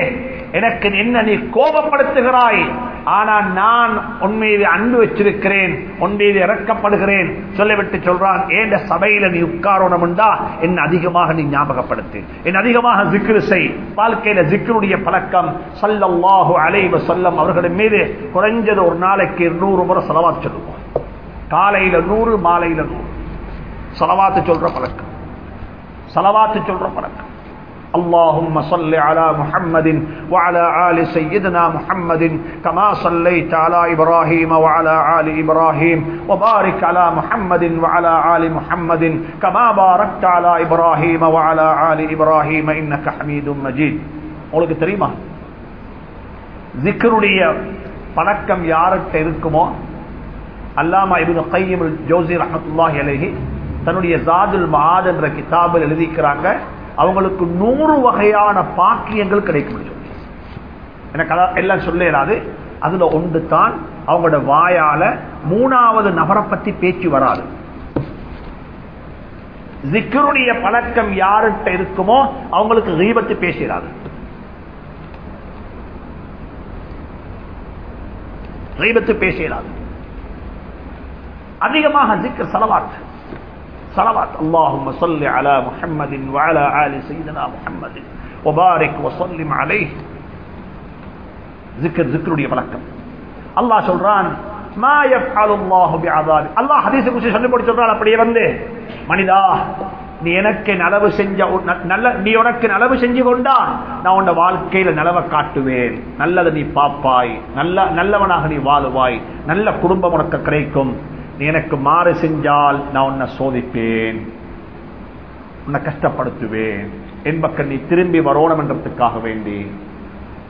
எனக்கு என்ன நீ கோபப்படுத்துகிறாய்? ஆனால் நான் உன்மீது அன்பு வச்சிருக்கிறேன் உன் மீது இறக்கப்படுகிறேன் சொல்லிவிட்டு சொல்றான் ஏண்ட சபையில நீ உட்காரணம்டா? என்ன அதிகமாக நீ ஞாபகப்படுத்து. என் அதிகமாக சிக்கிரு செய். வாழ்க்கையில சிக்கருடைய பழக்கம் சல்லல்லாஹு அலைவ சொல்லம் அவர்களின் மீது குறைஞ்சது ஒரு நாளைக்கு நூறு முறை செலவாத்து சொல்லுவோம். காலையில நூறு மாலையில நூறு. செலவாத்து சொல்ற பழக்கம். செலவாத்து சொல்ற பழக்கம். اللهم صل على محمد وعلى آل سيدنا محمد كما صليت على إبراهيم وعلى آل إبراهيم وبارك على محمد وعلى آل محمد كما باركت على إبراهيم وعلى آل إبراهيم إنك حميد مجيد உங்களுக்கு தெரியுமா ஜிக்கருடைய பழக்கம் யார்கிட்ட இருக்குமோ அல்லாமா இப்னு கையம் ஜோசி ரஹமத்துல்லாஹி அலைஹி தன்னுடைய ஜாதுல் மஹாத் என்ற கிதாபில் எழுதிக்கிறாங்க அவங்களுக்கு நூறு வகையான பாக்கியங்கள் கிடைக்கும் எனக்கு எல்லாம் சொல்ல இயலாது அதுல ஒன்று தான் அவங்களோட வாயால மூணாவது நபரை பத்தி பேச்சு வராது. ஜிக்கருடைய பழக்கம் யாருகிட்ட இருக்குமோ அவங்களுக்கு ரீபத்து பேசிடாது. ரீபத்து பேசிடாது. அதிகமாக ஜிக்கர் செலவாட்டு صلوات. اللهم صل على محمد وعلى آل سيدنا محمد. وبارك وسلم عليه. ذكر ذكருடைய வழக்கம் அல்லாஹ் சொல்றான் மா يفعل الله بعذاب. அல்லாஹ் ஹதீஸ் குறித்து சொல்லி போட்டு சொல்றான் அப்படியே வந்து மனிதா நீ எனக்கு நலவு செஞ்ச நல்ல நீ உனக்கு நலவு செஞ்சு கொண்டா நான் உன் வாழ்க்கையில நலவை காட்டுவேன். நல்லதை நீ பாப்பாய் நல்ல நல்லவனாக நீ வாழுவாய். நல்ல குடும்பம் உனக்கு கிடைக்கும். எனக்கு மாறு செஞ்சால் நான் உன்னை சோதிப்பேன். உன்னை கஷ்டப்படுத்துவேன். என் பக்கம் நீ திரும்பி வரணும் என்றதுக்காக வேண்டி.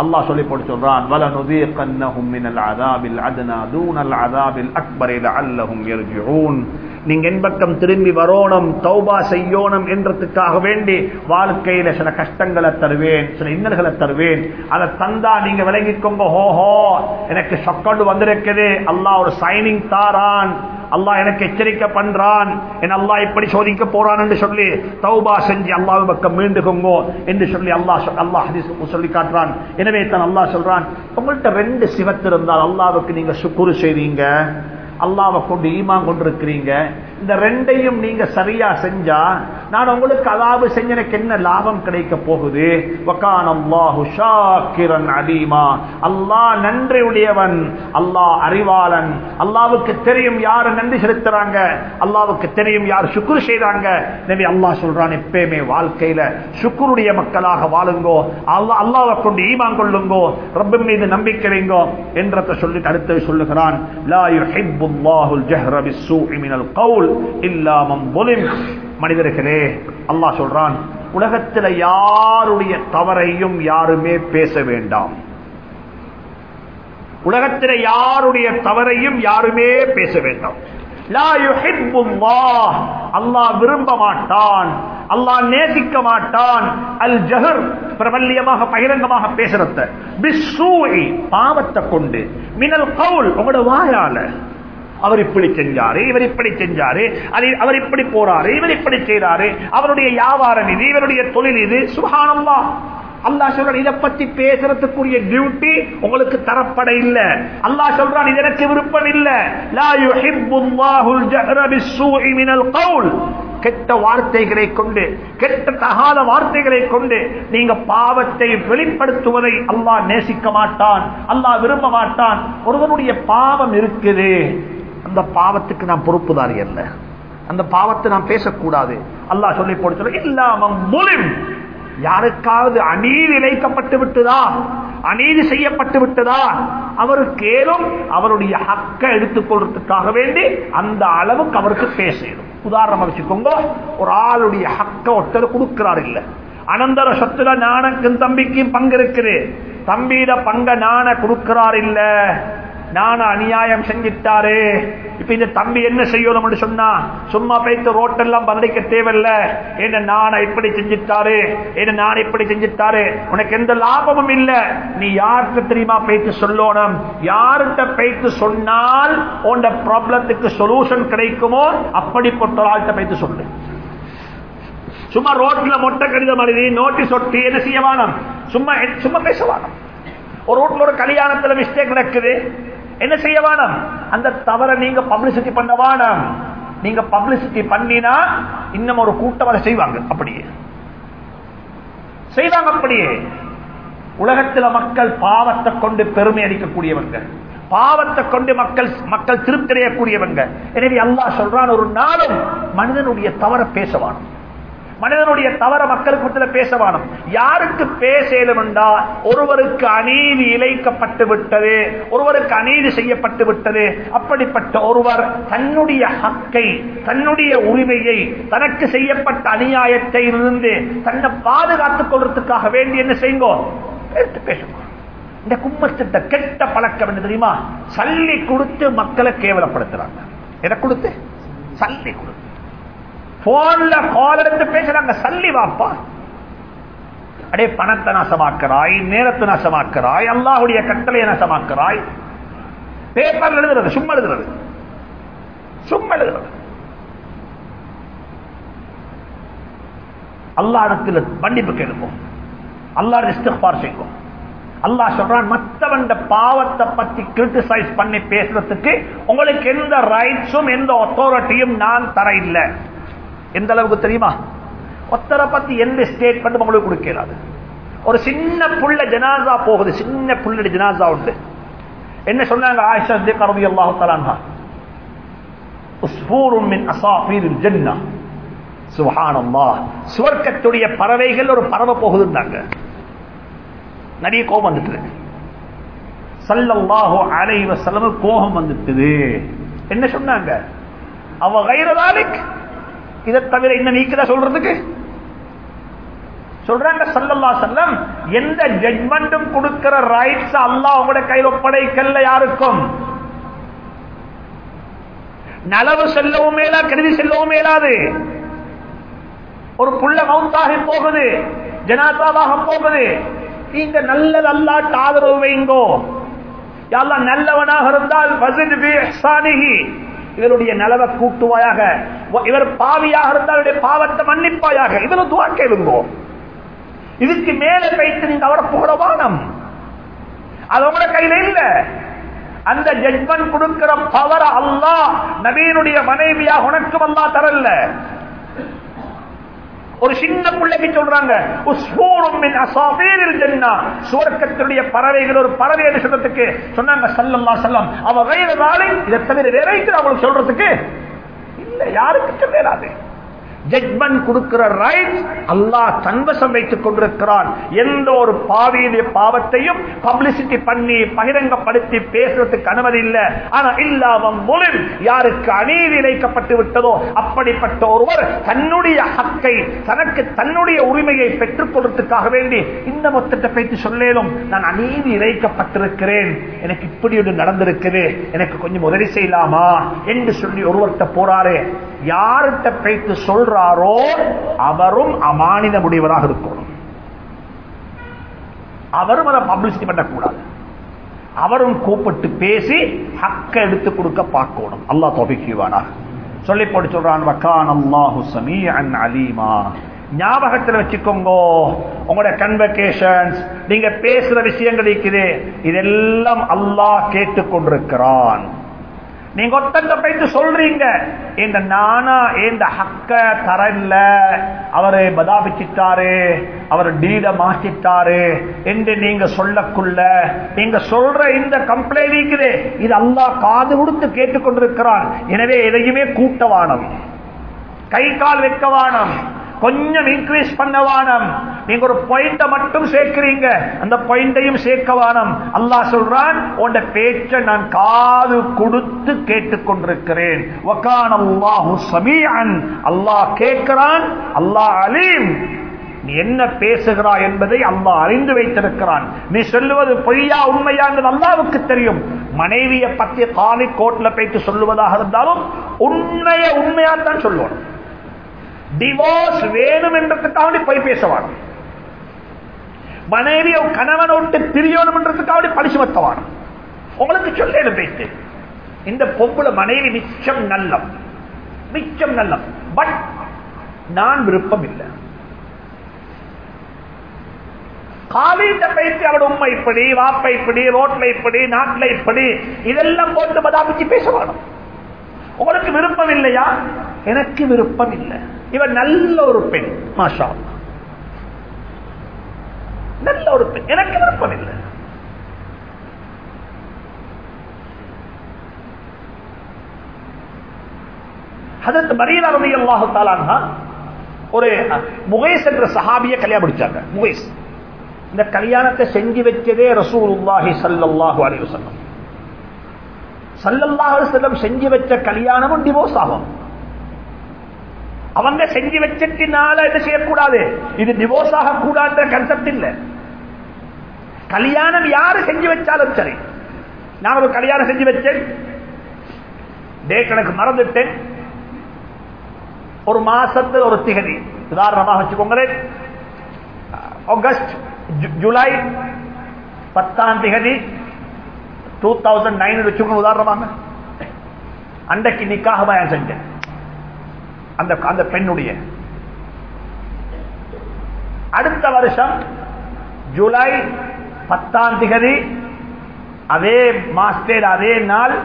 அல்லாஹ் சொல்லி போட்டு சொல்றான் வல நுதீகன்னஹும் மினல் அதாபில் அத்னா தூனல் அதாபில் அக்பர் லஅல்லஹும் யர்ஜிஊன். நீங்க என் பக்கம் திரும்பி வரணும் தௌபா செய்யோணம் என்றதுக்காக வேண்டி வாழ்க்கையில சில கஷ்டங்களை தருவேன் சில இன்னல்களை தருவேன். அதை தந்தா நீங்க விளங்கிக்கோங்க ஹோஹோ எனக்கு சொக்கண்டு வந்திருக்குது. அல்லாஹ் ஒரு சைனிங் தாரான். அல்லாஹ் எனக்கு எச்சரிக்கை பண்றான். என் அல்லாஹ் இப்படி சோதிக்க போறான் என்று சொல்லி தௌபா செஞ்சு அல்லாஹ் பக்கம் மீண்டுகோங்கோ என்று சொல்லி அல்லாஹ் அல்லாஹ் சொல்லி காட்டுறான். எனவே தான் அல்லாஹ் சொல்றான் உங்கள்கிட்ட ரெண்டு சிவத்து இருந்தால் அல்லாவுக்கு நீங்க சுக்குறு செய்வீங்க? அல்லாவை கொண்டு ஈமான் கொண்டிருக்கிறீங்க? இந்த ரெண்டையும் நீங்க சரியா செஞ்சா நான் உங்களுக்கு அதாவது செஞ்ச எனக்கு என்ன லாபம் கிடைக்க போகுது? அலீமா. அல்லாஹ் நன்றி உடையவன் அல்லாஹ் அறிவாளன். அல்லாவுக்கு தெரியும் யாரு நன்றி செலுத்துறாங்க? அல்லாவுக்கு தெரியும் யார் சுக்குர் செய்றாங்க? எனவே அல்லாஹ் சொல்றான் எப்பயுமே வாழ்க்கையில சுக்குருடைய மக்களாக வாழுங்கோ. அல்லா அல்லாவை கொண்டு ஈமான் கொள்ளுங்கோ. ரப்ப மீது நம்பிக்கை வைங்கோ. என்றத சொல்லி அடுத்து சொல்லுகிறான் லா யுஹிப்புல்லாஹுல் ஜஹ்ர பிஸ்ஸூஇ மினல் கவுல். இல்லாமம் மனிதர்களே அல்லாஹ் சொல்றான் உலகத்தில் யாருடைய தவறையும் யாருமே பேச வேண்டாம். உலகத்தில் யாருடைய தவறையும் யாருமே பேச வேண்டாம். அல்லாஹ். விரும்ப மாட்டான். அல்லாஹ் நேசிக்க மாட்டான். அல் ஜஹர் பிரபல்யமாக பகிரங்கமாக பேசுறத. பாவத்தை கொண்டு. மினல் கவுல் உங்களோட வாயால. அவர் இப்படி செஞ்சாரு இவர் இப்படி செஞ்சாரு அவர் இப்படி போறாரு இவர் இப்படி செய்தாரு அவருடைய வியாபாரம் இது இவருடைய தொழில் இது. சுகானம்மா அல்லா சொல்றான் இதை பத்தி பேசுறதுக்குரிய டியூட்டி உங்களுக்கு தரப்பட இல்ல. அல்லா சொல்றான் இது எனக்கு விருப்பம் இல்ல. கவுல். கெட்ட வார்த்தைகளை கொண்டு கெட்ட தகாத வார்த்தைகளை கொண்டு நீங்க பாவத்தை வெளிப்படுத்துவதை அல்லாஹ் நேசிக்க மாட்டான் அல்லாஹ் விரும்ப மாட்டான். ஒருவனுடைய பாவம் இருக்குது. அந்த பாவத்துக்கு நான் பொறுப்புதாரி அல்ல. அந்த பாவத்தை நான் பேசக்கூடாது. அல்லாஹ் சொல்லி போட்டு இல்லாம முலிம். யாருக்காவது அநீதி இழைக்கப்பட்டு விட்டதா? அநீதி செய்யப்பட்டு விட்டதா? அவருக்கு ஏதும் அவருடைய ஹக்க எடுத்துக்கொள்றதுக்காக வேண்டி அந்த அளவுக்கு அவருக்கு பேசணும் உதாரணமா வச்சுக்கோங்க ஒரு ஆளுடைய ஹக்க ஒருத்தர் கொடுக்கிறார் இல்ல. அனந்தர சொத்துல நானக்கும் தம்பிக்கும் பங்கு இருக்குது. தம்பியிட பங்க நான கொடுக்கிறார் இல்ல. நானும் அநியாயம் செஞ்சிட்டாரு. இப்ப இந்த தம்பி என்ன செய்யணும் சொன்னா சும்மா போயிட்டு ரோட்டெல்லாம் பதிலிக்க தேவையில்ல. என்ன நானா இப்படி செஞ்சிட்டாரு? என்ன நான் இப்படி செஞ்சிட்டாரு? உனக்கு எந்த லாபமும் இல்ல. நீ யாருக்கு தெரியுமா பேத்து சொல்லணும்? யார்கிட்ட பேத்து சொன்னால் உன் ப்ராப்ளத்துக்கு சொல்யூஷன் கிடைக்குமோ? அப்படிப்பட்ட ஆள்கிட்ட போயிட்டு சொல்லு. சும்மா ரோட்ல மொட்டை கடிதம் எழுதி நோட்டீஸ் ஒட்டி என்ன செய்ய வேணும்? சும்மா சும்மா பேச வேணும். ஒரு ரோட்ல ஒரு கல்யாணத்துல மிஸ்டேக் நடக்குது. என்ன செய்ய வேணும்? அந்த தவறை நீங்க பப்ளிசிட்டி பண்ண வேணும். நீங்க பப்ளிசிட்டி பண்ணினா இன்னும் ஒரு கூட்டம் அதை செய்வாங்க. அப்படியே. செய்வாங்க அப்படியே. உலகத்துல மக்கள் பாவத்தை கொண்டு பெருமை அடிக்கக்கூடியவங்க பாவத்தை கொண்டு மக்கள் மக்கள் திருப்தி அடையக்கூடியவங்க. எனவே அல்லா சொல்றான் ஒரு நாளும் மனிதனுடைய தவற பேசவான் மனிதனுடைய தவற மக்களுக்கு மத்தியில் பேசவானும் யாருக்கு பேசலும் என்றா ஒருவருக்கு அநீதி இழைக்கப்பட்டு விட்டது ஒருவருக்கு அநீதி செய்யப்பட்டு விட்டது அப்படிப்பட்ட ஒருவர் தன்னுடைய ஹக்கை தன்னுடைய உரிமையை தனக்கு செய்யப்பட்ட அநியாயத்தை இருந்து தன்னை பாதுகாத்துக் கொள்றதுக்காக வேண்டி என்ன செய்யுங்கோ? எடுத்து பேசுங்க. இந்த கும்பத்திட்ட கெட்ட பழக்கம் என்ன தெரியுமா? சல்லி கொடுத்து மக்களை கேவலப்படுத்துறாங்க. எதை கொடுத்து? சல்லி கொடுத்து. போன்ல கால் எடுத்து பேசுறாங்க சல்லி வாப்பா. அடே பணத்தை நாசமாக்குறாய் நேரத்தை நாசமாக்குறாய் அல்லாஹுடைய கட்டளையை நாசமாக்குறாய். பேப்பர்ல எழுதுறது சும்மா எழுதுறது. சும்மா எழுதுறது. அல்லாடத்தில் மன்னிப்பு கேட்போம். அல்லாஹ் இஸ்திஃபார் செய்வோம். அல்லாஹ் சொல்றான் மற்றவன் பாவத்தை பத்தி கிரிட்டிசைஸ் பண்ணி பேசுறதுக்கு உங்களுக்கு எந்த ரைட்ஸும் எந்த அத்தாரிட்டியும் நான் தர இல்லை. எந்த அளவுக்கு தெரியுமா? ஒத்தரை பத்தி எந்த ஸ்டேட்மெண்ட் உங்களுக்கு கொடுக்கிறாது. ஒரு சின்ன புள்ள ஜனாசா போகுது. சின்ன புள்ளடி ஜனாசா உண்டு. என்ன சொன்னாங்க ஆயிஷா கரவி அல்லாஹு தலான்ஹா உஸ்பூரும் மின் அசாஃபீரில் ஜன்னா சுஹானம்மா சுவர்க்கத்துடைய பறவைகள் ஒரு பறவை போகுதுன்னாங்க. நிறைய கோபம் வந்துட்டு சல்லல்லாஹு அலைஹி வஸல்லம் கோபம் வந்துட்டுது. என்ன சொன்னாங்க? அவ கைரதாலிக் இதை தவிர இன்னும் நீக்குதா சொல்றதுக்கு? சொல்றாங்க சல்லல்லா செல்லம் எந்த ஜட்மெண்ட்டும் கொடுக்கிற ரைட்ஸ் அல்லாஹ் உங்களோட கையில் ஒப்படைக்கல்ல யாருக்கும்? நலவு செல்லவும் மேலா கருதி செல்லவும் மேலாது. ஒரு புள்ள மவுத்தாக போகுது ஜனாதாவாக போகுது. நீங்க நல்லது அல்லா ஆதரவு வைங்கோ. யாரெல்லாம் நல்லவனாக இருந்தால் இதனுடைய இவருடைய நலவை கூட்டுவாயாக. இவர் பாவியாக இருந்தால் பாவத்தை மன்னிப்பாயாக. இவரு துவா கேளுங்கோம் இதுக்கு மேல வைத்து நீங்க அவரை புகழவானம் அது உங்களோட கையில இல்ல. அந்த ஜட்மெண்ட் கொடுக்கிற பவர் அல்லா நவீனுடைய மனைவியா உனக்கும் அல்லா தரல. ஒரு சின்ன பிள்ளைக்கு சொல்றாங்க சுவர்க்கத்தினுடைய பறவைகள் ஒரு பறவை என்று சொல்றதுக்கு சொன்னாங்க சல்லல்லா செல்லம் அவ வயது நாளை இதை தவிர வேற அவங்களுக்கு சொல்றதுக்கு? இல்ல யாருக்கு சொல்லலாது ஜட்மெண்ட் கொடுக்கிற ரைட் அல்லாஹ் தன்வசம் வைத்துக் கொண்டிருக்கிறான். எந்த ஒரு பாவியுடைய பாவத்தையும் பப்ளிசிட்டி பண்ணி பகிரங்கப்படுத்தி பேசுறதுக்கு அனுமதி இல்லை. ஆனா இல்லாம முழு யாருக்கு அநீதி இழைக்கப்பட்டு விட்டதோ அப்படிப்பட்ட ஒருவர் தன்னுடைய ஹக்கை தனக்கு தன்னுடைய உரிமையை பெற்றுக் கொள்றதுக்காக வேண்டி இந்த மொத்தத்தை பேச்சு சொல்லேனும் நான் அநீதி இழைக்கப்பட்டிருக்கிறேன். எனக்கு இப்படி ஒன்று நடந்திருக்குது. எனக்கு கொஞ்சம் உதவி செய்யலாமா? என்று சொல்லி ஒருவர்கிட்ட போறாரு. யார்கிட்ட பேச்சு சொல்றாரோ அவரும் அமானித முடிவராக இருக்கணும் அவரும் அதை பப்ளிசிட்டி பண்ணக்கூடாது. அவரும் கூப்பிட்டு பேசி ஹக்க எடுத்து கொடுக்க பார்க்கணும். அல்லாஹ் தொகைக்குவானா சொல்லி போட்டு சொல்றான் வக்கான் அல்லாஹு சமீஅன் அலீமா. ஞாபகத்தில் வச்சுக்கோங்கோ உங்களோட கன்வெகேஷன்ஸ் நீங்க பேசுற விஷயங்கள் இருக்குது இதெல்லாம் அல்லாஹ் கேட்டுக்கொண்டிருக்கிறான். நீங்க ஒத்தங்க போயிட்டு சொல்றீங்க. இந்த நானா இந்த ஹக்க தரல அவரு பதாபிச்சிட்டாரு. அவர் டீட மாற்றிட்டாரு என்று நீங்க சொல்லக்குள்ள நீங்க சொல்ற இந்த கம்ப்ளைண்ட் இருக்குது. இது அல்லா காது கொடுத்து கேட்டுக்கொண்டிருக்கிறான். எனவே எதையுமே கூட்டவானம் கை கால் வைக்கவானம் கொஞ்சம் இன்க்ரீஸ் பண்ண வானம். நீங்க ஒரு பாயிண்ட மட்டும் சேர்க்கிறீங்க. அந்த பாயிண்டையும் சேர்க்க வானம். அல்லாஹ் சொல்றான் உன் பேச்ச நான் காது கொடுத்து கேட்டுக்கொண்டிருக்கிறேன். வக்கான் அல்லாஹு சமீஅன். அல்லாஹ் கேட்கிறான் அல்லாஹ் அலீம். நீ என்ன பேசுகிறாய் என்பதை அல்லாஹ் அறிந்து வைத்திருக்கிறான். நீ சொல்லுவது பொய்யா உண்மையா என்று அல்லாவுக்கு தெரியும். மனைவியை பற்றி காலி கோர்ட்ல போயிட்டு சொல்லுவதாக இருந்தாலும் உண்மையை உண்மையாத்தான் சொல்லுவோம் டிவோர்ஸ் வேணும் என்றதுக்காக போய் பேசவான். மனைவிய கணவன் விட்டு பிரியணும் என்றதுக்காக பழிச்சு மத்தவான். உங்களுக்கு சொல்ல பேச்சு. இந்த பொம்புல மனைவி மிச்சம் நல்லம். மிச்சம் நல்லம். பட் நான் விருப்பம் இல்லை. காலிட்ட பேசி அவட உண்மை இப்படி வாப்பை இப்படி ரோட்ல இப்படி நாட்டுல இப்படி இதெல்லாம் போட்டு பதாபிச்சு பேசவானும் உங்களுக்கு விருப்பம் இல்லையா? எனக்கு விருப்பம் இல்லை. இவன் நல்ல ஒரு பெண் மாஷா நல்ல ஒரு பெண். எனக்கு விருப்பம் இல்லை. அதற்கு மரியதா ரவி அல்லாஹு தாலான்ஹா ஒரு முகேஷ் என்ற சஹாபிய கல்யாணம் முடிச்சாங்க. முகேஷ் இந்த கல்யாணத்தை செஞ்சு வச்சதே ரசூலுல்லாஹி சல்லல்லாஹு அலைஹி வஸல்லம். சல்லல்லாஹு அலைஹி வஸல்லம் செஞ்சு வச்ச கல்யாணமும் டிவோர்ஸ் ஆகும். அவங்க செஞ்சு வச்சதுனால இது செய்யக்கூடாது? இது டிவோர்ஸ் ஆக கன்செப்ட் இல்லை. கல்யாணம் யாரு செஞ்சு வச்சாலும் சரி. நான் ஒரு கல்யாணம் செஞ்சு வச்சேன். டே கணக்கு மறந்துட்டேன். ஒரு மாசத்துல ஒரு திகதி. உதாரணமாக வச்சுக்கோங்களேன். ஆகஸ்ட் ஜூலை பத்தாம் திகதி டூ தௌசண்ட் நைன் வச்சுக்கோங்க உதாரணமாக. அன்றைக்கு நிக்காக பயன் செஞ்சேன். அந்த அந்த பெண்ணுடைய. அடுத்த வருஷம் ஜூலை பத்தாம் திகதி அதே மாஸ்டர் அதே நாள்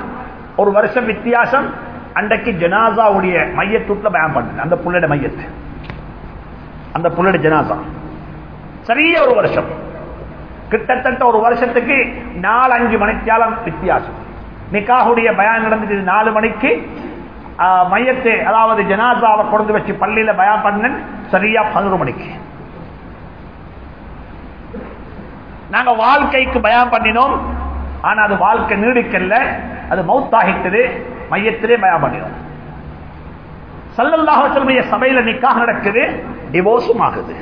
ஒரு வருஷம் வித்தியாசம். அன்றைக்கு ஜனாசாவுடைய மையத்தூட்டில் பயம் பண்ணு அந்த புள்ளட மையத்து. அந்த புள்ளட ஜனாசா. சரிய ஒரு வருஷம். கிட்டத்தட்ட ஒரு வருஷத்துக்கு நாலு அஞ்சு மணித்தியாலம் வித்தியாசம். நிக்காவுடைய பயான் நடந்தது நாலு மணிக்கு மையத்தை அதாவது ஜனாதாவை கொண்டு வச்சு பள்ளியில பயான் பண்ணன் சரியா பதினொரு மணிக்கு. நாங்க வாழ்க்கைக்கு பயம் பண்ணினோம். ஆனா அது வாழ்க்கை நீடிக்கல. அது மௌத்தாகிட்டது. மையத்திலே பயம் பண்ணினோம். சல்லல்லாஹுடைய சபையில நிக்காக நடக்குது. டிவோர்ஸும் ஆகுது.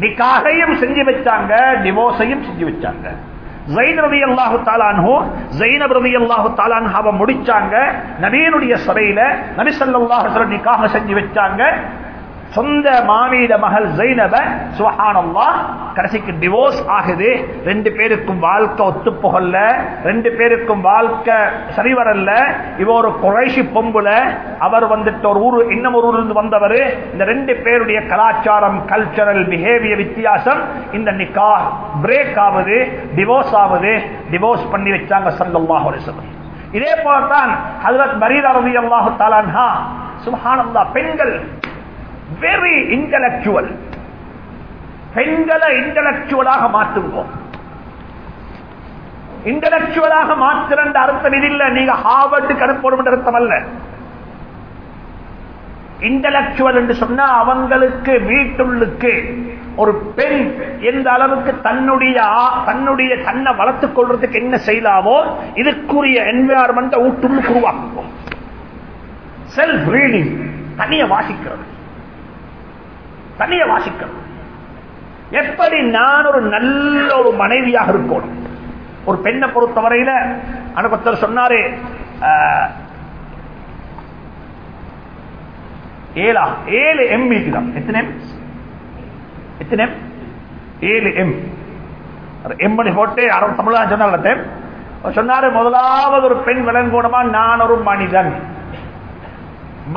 நிக்காகையும் செஞ்சு வச்சாங்க. டிவோர்ஸையும் செஞ்சு வச்சாங்க. ஜைனபி அல்லாஹு தாலான்ஹோ ஜைனப் ரவி அல்லாஹு தாலான்ஹாவை முடிச்சாங்க. நபீனுடைய சபையில நபி சல்லாஹு நிக்காக செஞ்சு வச்சாங்க. சொந்த மாமியிட மகள் ஜைனப சுஹானல்லா கடைசிக்கு டிவோர்ஸ் ஆகுது. ரெண்டு பேருக்கும் வாழ்க்கை ஒத்து புகழ்ல ரெண்டு பேருக்கும் வாழ்க்கை சரி வரல இவ ஒரு குறைஷி பொம்புல. அவர் வந்துட்டு ஒரு ஊர் இன்னும் ஒரு ஊர்ல வந்தவர். இந்த ரெண்டு பேருடைய கலாச்சாரம் கல்ச்சரல் பிஹேவியர் வித்தியாசம் இந்த நிக்கா பிரேக் ஆகுது டிவோர்ஸ் ஆகுது. டிவோர்ஸ் பண்ணி வச்சாங்க சல்லல்லாஹு ஒரு வஸல்லம். இதே போலத்தான் ஹஜரத் மரீதா ரவி அல்லாஹு தாலான்ஹா சுப்ஹானல்லாஹ் பெண்கள் வெரி இன்டலக்சுவல் பெண்களை இன்டலக்சுவலாக மாற்றுவோம் இன்டலக்சுவலாக மாற்றுற அர்த்தம் இது இல்ல. நீங்க ஹார்வர்டுக்கு அனுப்பணும் அர்த்தம் அல்ல. இன்டலக்சுவல் என்று சொன்னா அவங்களுக்கு வீட்டுள்ளுக்கு ஒரு பெண் எந்த அளவுக்கு தன்னுடைய தன்னுடைய தன்னை வளர்த்துக் கொள்றதுக்கு என்ன செய்யலாமோ இதுக்குரிய என்வாயர்மெண்ட் ஊட்டுள்ளுக்கு உருவாக்குவோம் செல்ஃப் ரீடிங் தனியை வாசிக்கிறது தண்ணியை வாசிக்கணும். எப்படி நான் ஒரு நல்ல ஒரு மனைவியாக இருக்கணும்? ஒரு பெண்ணை பொறுத்தவரையில அனுபத்தர் சொன்னாரு ஏழா ஏழு எம் தான் எத்தனை எம் எத்தனை எம் ஏழு எம் எம் பண்ணி போட்டு அரை தமிழா சொன்னால சொன்னாரு முதலாவது ஒரு பெண் விலங்கூடமா நான் ஒரு மனிதன்.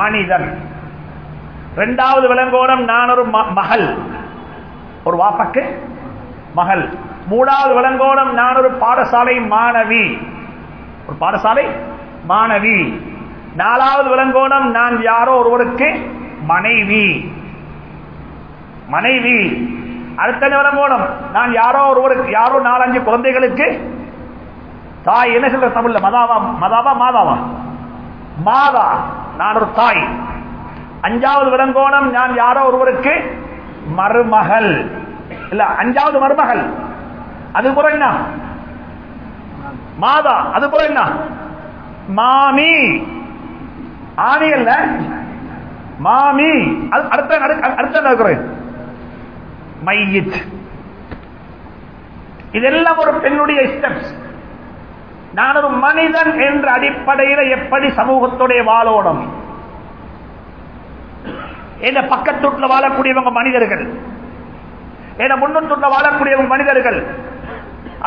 மனிதன். இரண்டாவது விலங்கோணம் நான் ஒரு ம- மகள். ஒரு வாப்பக்கு? மகள். மூணாவது விலங்கோணம் நான் ஒரு பாடசாலை மாணவி. ஒரு பாடசாலை மாணவி. நாலாவது விலங்கோணம் நான் யாரோ ஒருவருக்கு? மனைவி. மனைவி. அடுத்த விலங்கோணம். நான் யாரோ ஒருவருக்கு? யாரோ நாலஞ்சு குழந்தைகளுக்கு? தாய். என்ன சொல்ற தமிழ்ல? மதாவா மதாவா மாதாவா? மாதா. நான் ஒரு தாய். அஞ்சாவது விலங்கோணம் நான் யாரோ ஒருவருக்கு மருமகள். இல்ல அஞ்சாவது மருமகள். அது போல என்ன? மாதா அது போல என்ன? மாமி. ஆணி அல்ல. மாமி. அது அடுத்த அடுத்த- அடுத்த மையித் இதெல்லாம் ஒரு பெண்ணுடைய ஸ்டெப்ஸ் நான் ஒரு மனிதன் என்ற அடிப்படையில் எப்படி சமூகத்துடைய வாழோடும் என்ன பக்கத்தொட்டில் வாழக்கூடியவங்க மனிதர்கள்? என்ன முன்னொட்டில் வாழக்கூடியவங்க மனிதர்கள்?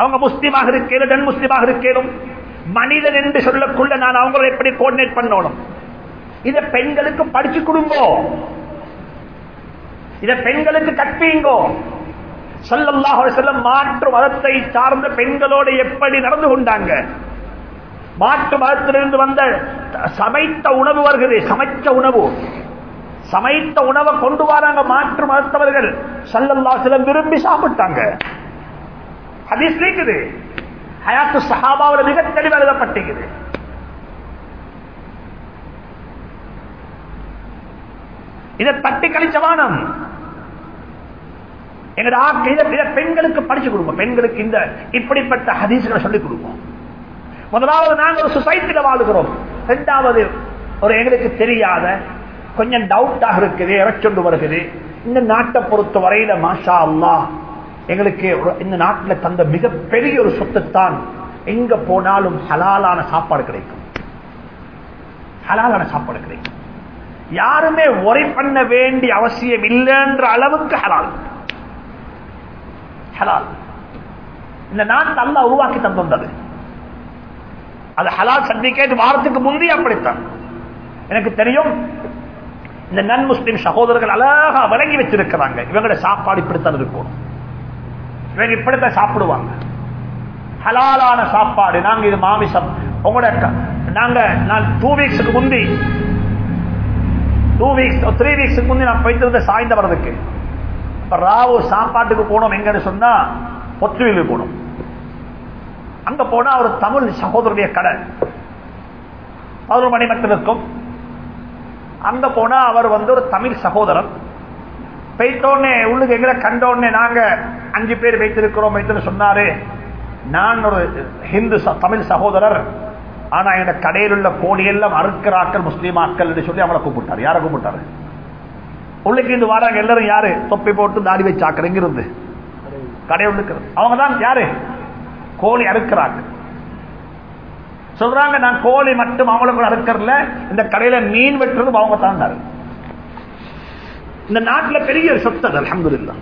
அவங்க முஸ்லீமாக இருக்கேனும் தன் முஸ்லீமாக இருக்கேனும் மனிதன் என்று சொல்லக்குள்ள நான் அவங்களை எப்படி கோஆர்டினேட் பண்ணணும்? இத பெண்களுக்கு படிச்சு கொடுங்கோ. இத பெண்களுக்கு கற்பீங்கோ. ஸல்லல்லாஹு செல்லம் மாற்று மதத்தை சார்ந்த பெண்களோடு எப்படி நடந்து கொண்டாங்க? மாற்று மதத்திலிருந்து வந்த சமைத்த உணவு வருகிறது சமைச்ச உணவு. சமைத்த உணவை கொண்டு வராங்க மாற்று மருத்துவர்கள் சல்லல்லா சிலம் விரும்பி சாப்பிட்டாங்க. ஹதீஸ் இருக்குது ஹயாத்து சஹாபாவில் மிக தெளிவாக எழுதப்பட்டிருக்குது. இதை தட்டி கழிச்ச வானம். இத- பெண்களுக்கு படிச்சு கொடுப்போம். பெண்களுக்கு இந்த இப்படிப்பட்ட ஹதீசுகளை சொல்லிக் கொடுப்போம். முதலாவது நாங்கள் ஒரு சொசைட்டியில் வாழுகிறோம். இரண்டாவது ஒரு எங்களுக்கு தெரியாத கொஞ்சம் டவுட்டாக இருக்குது இறச்சொண்டு வருகிறது. இந்த நாட்டை பொறுத்த வரையில மாஷா அல்லா எங்களுக்கு இந்த நாட்டில் தந்த மிகப்பெரிய ஒரு சொத்துத்தான் எங்க போனாலும் ஹலாலான சாப்பாடு கிடைக்கும். ஹலாலான சாப்பாடு கிடைக்கும். யாருமே ஒரே பண்ண வேண்டிய அவசியம் இல்லைன்ற அளவுக்கு ஹலால். ஹலால். இந்த நாட்டை அல்லா உருவாக்கி தந்தது. அது ஹலால் சர்டிபிகேட் வாரத்துக்கு முந்தைய அப்படித்தான். எனக்கு தெரியும் இந்த நன் முஸ்லிம் சகோதரர்கள் அழகா வழங்கி வச்சிருக்கிறாங்க. இவங்களோட சாப்பாடு இப்படித்தான் இருக்கும். இவங்க இப்படித்தான் சாப்பிடுவாங்க. ஹலாலான சாப்பாடு. நாங்க இது மாமிசம். உங்களோட நாங்க நான் டூ வீக்ஸுக்கு முந்தி டூ வீக்ஸ் த்ரீ வீக்ஸுக்கு முந்தி நான் போயிட்டு இருந்த சாய்ந்த வரதுக்கு. இப்ப ராவு சாப்பாட்டுக்கு போனோம். எங்கன்னு சொன்னா பொத்துவிலுக்கு போனோம். அங்க போனா ஒரு தமிழ் சகோதரருடைய கடை. பதினொரு மணி மட்டும் இருக்கும். அங்க போனா அவர் வந்து ஒரு தமிழ் சகோதரர். பெய்தோடனே உள்ளுக்கு எங்களை கண்டோடனே நாங்க அஞ்சு பேர் வைத்திருக்கிறோம் வைத்துன்னு சொன்னாரு. நான் ஒரு ஹிந்து ச- தமிழ் சகோதரர். ஆனா இந்த கடையில் உள்ள கோடியெல்லாம் அறுக்கிறாக்கள் முஸ்லீமாக்கள் என்று சொல்லி அவளை கூப்பிட்டாரு. யாரை கூப்பிட்டாரு? உள்ளுக்கு இருந்து வாராங்க எல்லாரும் யாரு? தொப்பி போட்டு தாடி வச்சாக்கள் எங்கிருந்து? கடை உள்ளுக்கு. அவங்க தான் யாரு? கோழி அறுக்கிறாங்க சொல்றாங்க நான் கோழி மட்டும் அவங்கள கூட அறுக்கறல இந்த கடையில மீன் வெட்டுறதும் அவங்க தான். இந்த நாட்டுல பெரிய ஒரு சொத்து அது அல்ஹம்துலில்லாஹ்.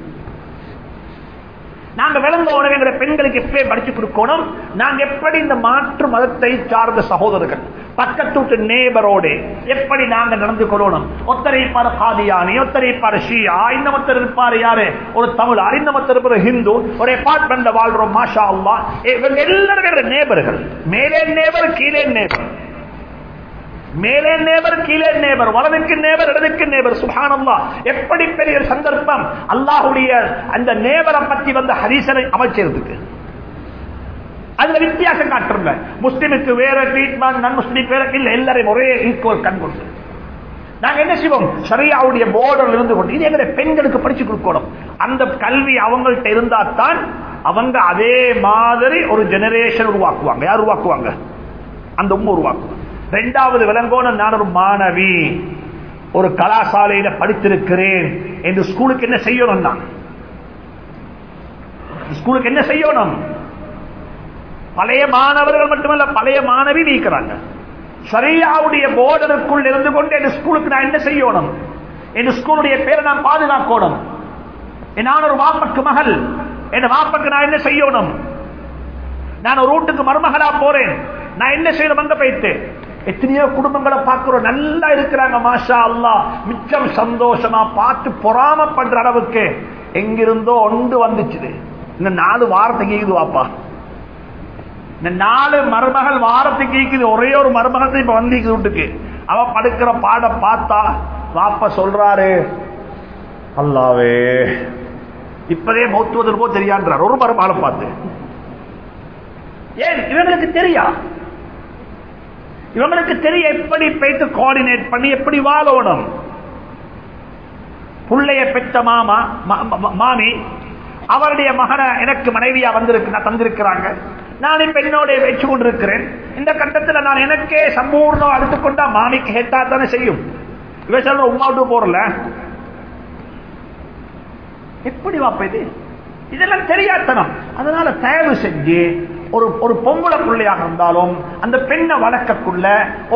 நாங்க விளங்க உணவுங்கிற பெண்களுக்கு எப்பே படிச்சு கொடுக்கணும். நாங்க எப்படி இந்த மாற்று மதத்தை சார்ந்த சகோதரர்கள் பக்கத்து வீட்டு நேபரோடு எப்படி நாங்க நடந்து கொள்ளணும்? ஒத்தரை இருப்பாரு காதியானி ஒத்தரை இருப்பாரு ஷியா இந்த மத்தர் இருப்பாரு யாரு? ஒரு தமிழ் அறிந்த மத்தர் இருப்பாரு ஹிந்து. ஒரு அபார்ட்மெண்ட்ல வாழ்றோம் மாஷா அல்லா இவங்க எல்லாரும் நேபர்கள் மேலே நேபர் கீழே நேபர் மேலே நேபர் கீழே நேபர் வலதுக்கு நேபர் இடதுக்கு நேபர் சுபானம்மா எப்படி பெரிய ஒரு சந்தர்ப்பம்? அல்லாஹுடைய அந்த நேபரை பத்தி வந்த ஹரிசனை அமைச்சிருக்கு அதுல வித்தியாசம் காட்டுறல முஸ்லிமுக்கு வேற ட்ரீட்மெண்ட் நன் முஸ்லிம் வேற இல்ல எல்லாரையும் ஒரே ஈக்குவல் கண் கொடுத்து நாங்க என்ன செய்வோம்? சரியாவுடைய போர்டர் இருந்து கொண்டு இது எங்க பெண்களுக்கு படிச்சு கொடுக்கணும். அந்த கல்வி அவங்கள்ட்ட இருந்தா தான் அவங்க அதே மாதிரி ஒரு ஜெனரேஷன் உருவாக்குவாங்க. யார் உருவாக்குவாங்க? அந்த உண்மை உருவாக்குவாங்க. ரெண்டாவது விலங்கோணம் நான் ஒரு மாணவி. ஒரு கலாசாலையில படித்திருக்கிறேன். என்று ஸ்கூலுக்கு என்ன செய்யணும் நான்? ஸ்கூலுக்கு என்ன செய்யணும்? பழைய மாணவர்கள் மட்டுமல்ல பழைய மாணவி நீக்கிறாங்க. சரியாவுடைய போர்டருக்குள் இருந்து கொண்டு என் ஸ்கூலுக்கு நான் என்ன செய்யணும்? என் ஸ்கூலுடைய பேரை நான் பாதுகாக்கணும். நான் ஒரு வாப்பக்கு மகள். என் வாப்பக்கு நான் என்ன செய்யணும்? நான் ஒரு வீட்டுக்கு மருமகளா போறேன். நான் என்ன செய்யணும்? அங்க போயிட்டு எத்தனையோ குடும்பங்களை பார்க்கிறோம் நல்லா இருக்கிறாங்க மாஷா அல்லா மிச்சம் சந்தோஷமா பார்த்து பொறாமப்படுற அளவுக்கு எங்கிருந்தோ ஒன்று வந்துச்சு இந்த நாலு வாரத்துக்கு கேக்குது வாப்பா இந்த நாலு மருமகள் வாரத்துக்கு கேக்குது. ஒரே ஒரு மருமகள் இப்ப வந்து வீட்டுக்கு. அவ படுக்கிற பாட பார்த்தா வாப்பா சொல்றாரு அல்லாவே இப்பதே மௌத்துவதற்கோ தெரியான்றார். ஒரு மருமகளை பார்த்து. ஏன் இவங்களுக்கு தெரியா? இவங்களுக்கு தெரிய எப்படி போயிட்டு கோஆர்டினேட் பண்ணி எப்படி வாழணும். புள்ளைய பெற்ற மாமா மாமி அவருடைய மகனை எனக்கு மனைவியா வந்திருக்கு தந்திருக்கிறாங்க. நான் இப்ப என்னோட வச்சு கொண்டிருக்கிறேன் இந்த கட்டத்தில் நான் எனக்கே சம்பூர்ணம் எடுத்துக்கொண்டா மாமிக்கு ஹெட்டா தானே செய்யும். இவ சொல்ற உமா போறல. எப்படி வாப்ப இது? இதெல்லாம் தெரியாதனம். அதனால தயவு செஞ்சு ஒரு ஒரு பொம்பளை பிள்ளையாக இருந்தாலும் அந்த பெண்ணை வளர்க்கக்குள்ள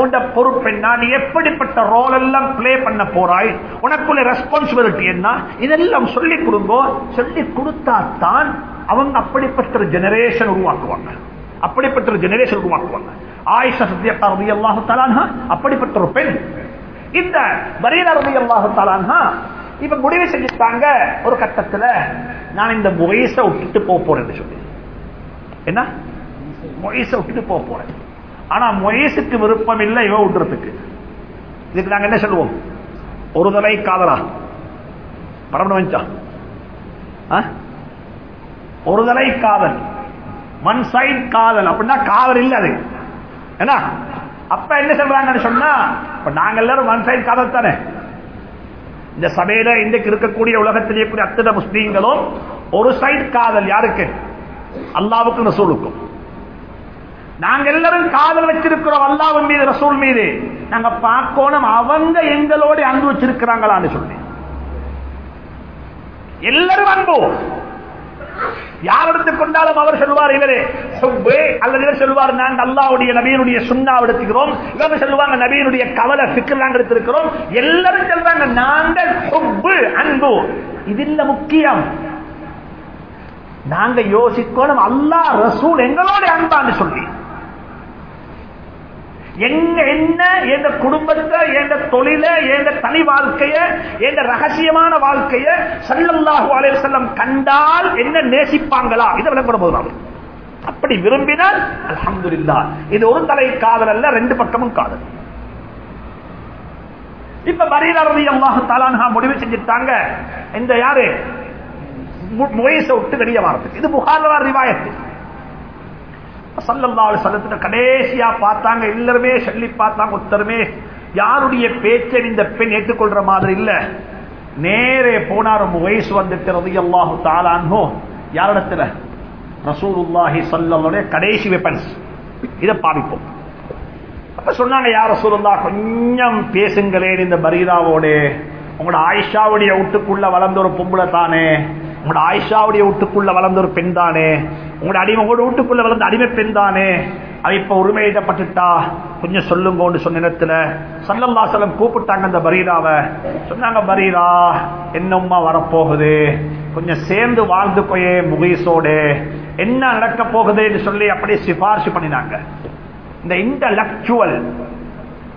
உன்ட பொறுப்பெண்ணா நீ எப்படிப்பட்ட ரோல் எல்லாம் பிளே பண்ண போறாய்? உனக்குள்ள ரெஸ்பான்சிபிலிட்டி என்ன? இதெல்லாம் சொல்லி கொடுங்கோ. சொல்லி கொடுத்தா தான் அவங்க அப்படிப்பட்ட ஒரு ஜெனரேஷன் உருவாக்குவாங்க. அப்படிப்பட்ட ஒரு ஜெனரேஷன் உருவாக்குவாங்க. ஆயிஷா சத்தியத்தா ரவி அல்லாஹு அப்படிப்பட்ட ஒரு பெண். இந்த பரீரா ரவி அல்லாஹு இப்ப முடிவு செஞ்சுட்டாங்க. ஒரு கட்டத்துல நான் இந்த முயச விட்டுட்டு போக போறேன் சொல்லி. என்ன? மொயச விட்டுட்டு போக போறேன். ஆனா மொயசுக்கு விருப்பம் இல்லை இவன் விட்டுறதுக்கு. இதுக்கு நாங்க என்ன சொல்லுவோம்? ஒரு தலை காதலா? பரம வச்சா ஒரு தலை காதல். ஒன் சைட் காதல். அப்படின்னா காதல் இல்லை அது. என்ன? அப்ப என்ன சொல்றாங்கன்னு சொன்னா இப்ப நாங்க எல்லாரும் ஒன் சைட் காதல் தானே. இந்த சபையில இன்றைக்கு இருக்கக்கூடிய உலகத்திலே கூடிய அத்தனை முஸ்லீம்களும் ஒரு சைட் காதல் யாருக்கு? அல்லாவுக்கும் ரசூலுக்கும். நாங்க எல்லாரும் காதல் வச்சிருக்கிறோம் அல்லாவின் மீது ரசூல் மீது. நாங்க பார்க்கணும் அவங்க எங்களோட அன்பு வச்சிருக்கிறாங்களான்னு சொல்லி. எல்லாரும் அன்பு. யார் எடுத்துக் கொண்டாலும் அவர் சொல்வார் இவரே. அல்லது இவர் சொல்வார் நாங்கள் அல்லாவுடைய நபியனுடைய சுண்ணா எடுத்துக்கிறோம். இவங்க சொல்லுவாங்க நபியனுடைய கவலை சிக்கல் நாங்கள் எடுத்திருக்கிறோம். எல்லாரும் சொல்றாங்க நாங்கள் அன்பு. இது இல்ல முக்கியம். நாங்க யோசிக்கணும் அல்லா ரசூல் எங்களோட அன்பான்னு சொல்லி. எங்க என்ன எந்த குடும்பத்தை எந்த தொழில எந்த தனி வாழ்க்கைய எந்த ரகசியமான வாழ்க்கைய சல்லல்லாஹு அலே செல்லம் கண்டால் என்ன நேசிப்பாங்களா? இதை விளக்கப்பட போதும் அப்படி விரும்பினால் அல்ஹம்துலில்லாஹ். இது ஒரு தலை காதல் அல்ல ரெண்டு பக்கமும் காதல். இப்ப பரீரா அம்மா தாலான்ஹா முடிவு செஞ்சுட்டாங்க. இந்த யாரு? முயசை விட்டு வெளியே வரதுக்கு இது புகார்ல ரிவாயத்து. சல்லல்லாஹு சல்லத்துல கடைசியா பார்த்தாங்க எல்லாருமே சொல்லி பார்த்தாங்க ஒருத்தருமே யாருடைய பேச்சை இந்த பெண் ஏற்றுக்கொள்ற மாதிரி இல்ல? நேரே போனார் வயசு வந்துட்டு ரலியல்லாஹு தஆலான்ஹு யாரிடத்துல? ரசூலுல்லாஹி ஸல்லல்லாஹு கடைசி வெப்பன்ஸ் இதை பாவிப்போம். அப்ப சொன்னாங்க யார் ரசூலுல்லா கொஞ்சம் பேசுங்களேன் இந்த பரீதாவோட. உங்களோட ஆயிஷாவுடைய வீட்டுக்குள்ள வளர்ந்த ஒரு பொம்பளை தானே. உங்களோட ஆயிஷாவுடைய வீட்டுக்குள்ள வளர்ந்த ஒரு பெண் தானே? உங்களோட அடிமை உங்களோட வீட்டுக்குள்ள வளர்ந்த அடிமை பெண் தானே? அவ இப்ப உரிமையிடப்பட்டுட்டா? கொஞ்சம் சொல்லுங்க சொன்ன நேரத்துல சல்லல்லாசலம் கூப்பிட்டாங்க அந்த பரீராவ. சொன்னாங்க பரீரா என்னம்மா வரப்போகுது? கொஞ்சம் சேர்ந்து வாழ்ந்து போயே முகீஸோடு. என்ன நடக்க போகுதுன்னு சொல்லி அப்படியே சிபாரிசு பண்ணினாங்க. இந்த இன்டலக்சுவல்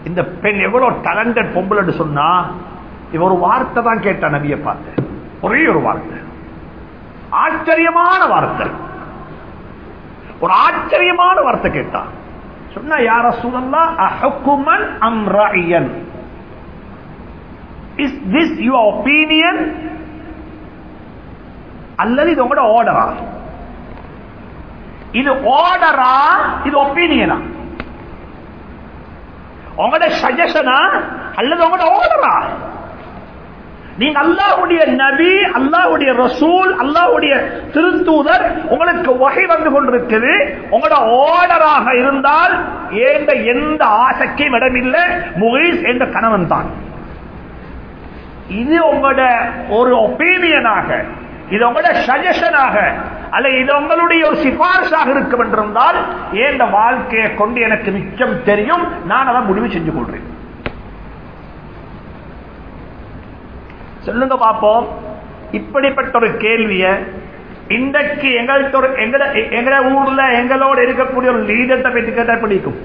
இந்த பெண் எவ்வளவு டேலண்டட் பொம்பளைன்னு சொன்னா இவ ஒரு வார்த்தை தான் கேட்டா நபியை பார்த்து. ஒரே ஒரு வார்த்தை. ஆச்சரியமான வார்த்தை. ஒரு ஆச்சரியமான வார்த்தை கேட்டான் சொன்ன யார சூழல்லா அஹக்குமன் அம்ராயன் இஸ் திஸ் யுவர் ஒப்பீனியன் அல்லது இது உங்களோட ஆர்டரா இது ஆர்டரா இது ஒப்பீனியனா உங்களோட சஜஷனா அல்லது உங்களோட ஆர்டரா நீங்க அல்லாஹுடைய நபி அல்லாஹுடைய ரசூல் அல்லாஹ்வுடைய திருத்தூதர் உங்களுக்கு வகை வந்து கொண்டிருக்குது. உங்களோட ஓர்டராக இருந்தால் ஏந்த எந்த ஆசைக்கும் இடமில்லை. முகேஷ் என்ற கணவன் தான். இது உங்களோட ஒரு ஒப்பீனியனாக இது உங்களோட சஜஷனாக அல்ல இது உங்களுடைய ஒரு சிபாரிசாக இருக்கும் என்றிருந்தால் ஏந்த வாழ்க்கையை கொண்டு எனக்கு மிச்சம் தெரியும். நான் அதை முடிவு செஞ்சு கொள்றேன். சொல்லுங்க பார்ப்போம் இப்படிப்பட்ட ஒரு கேள்விய இன்றைக்கு எங்கள்கிட்ட ஒரு எங்கட எங்கட ஊர்ல எங்களோட இருக்கக்கூடிய ஒரு லீடர்கிட்ட போயிட்டு கேட்டா பிடிக்கும்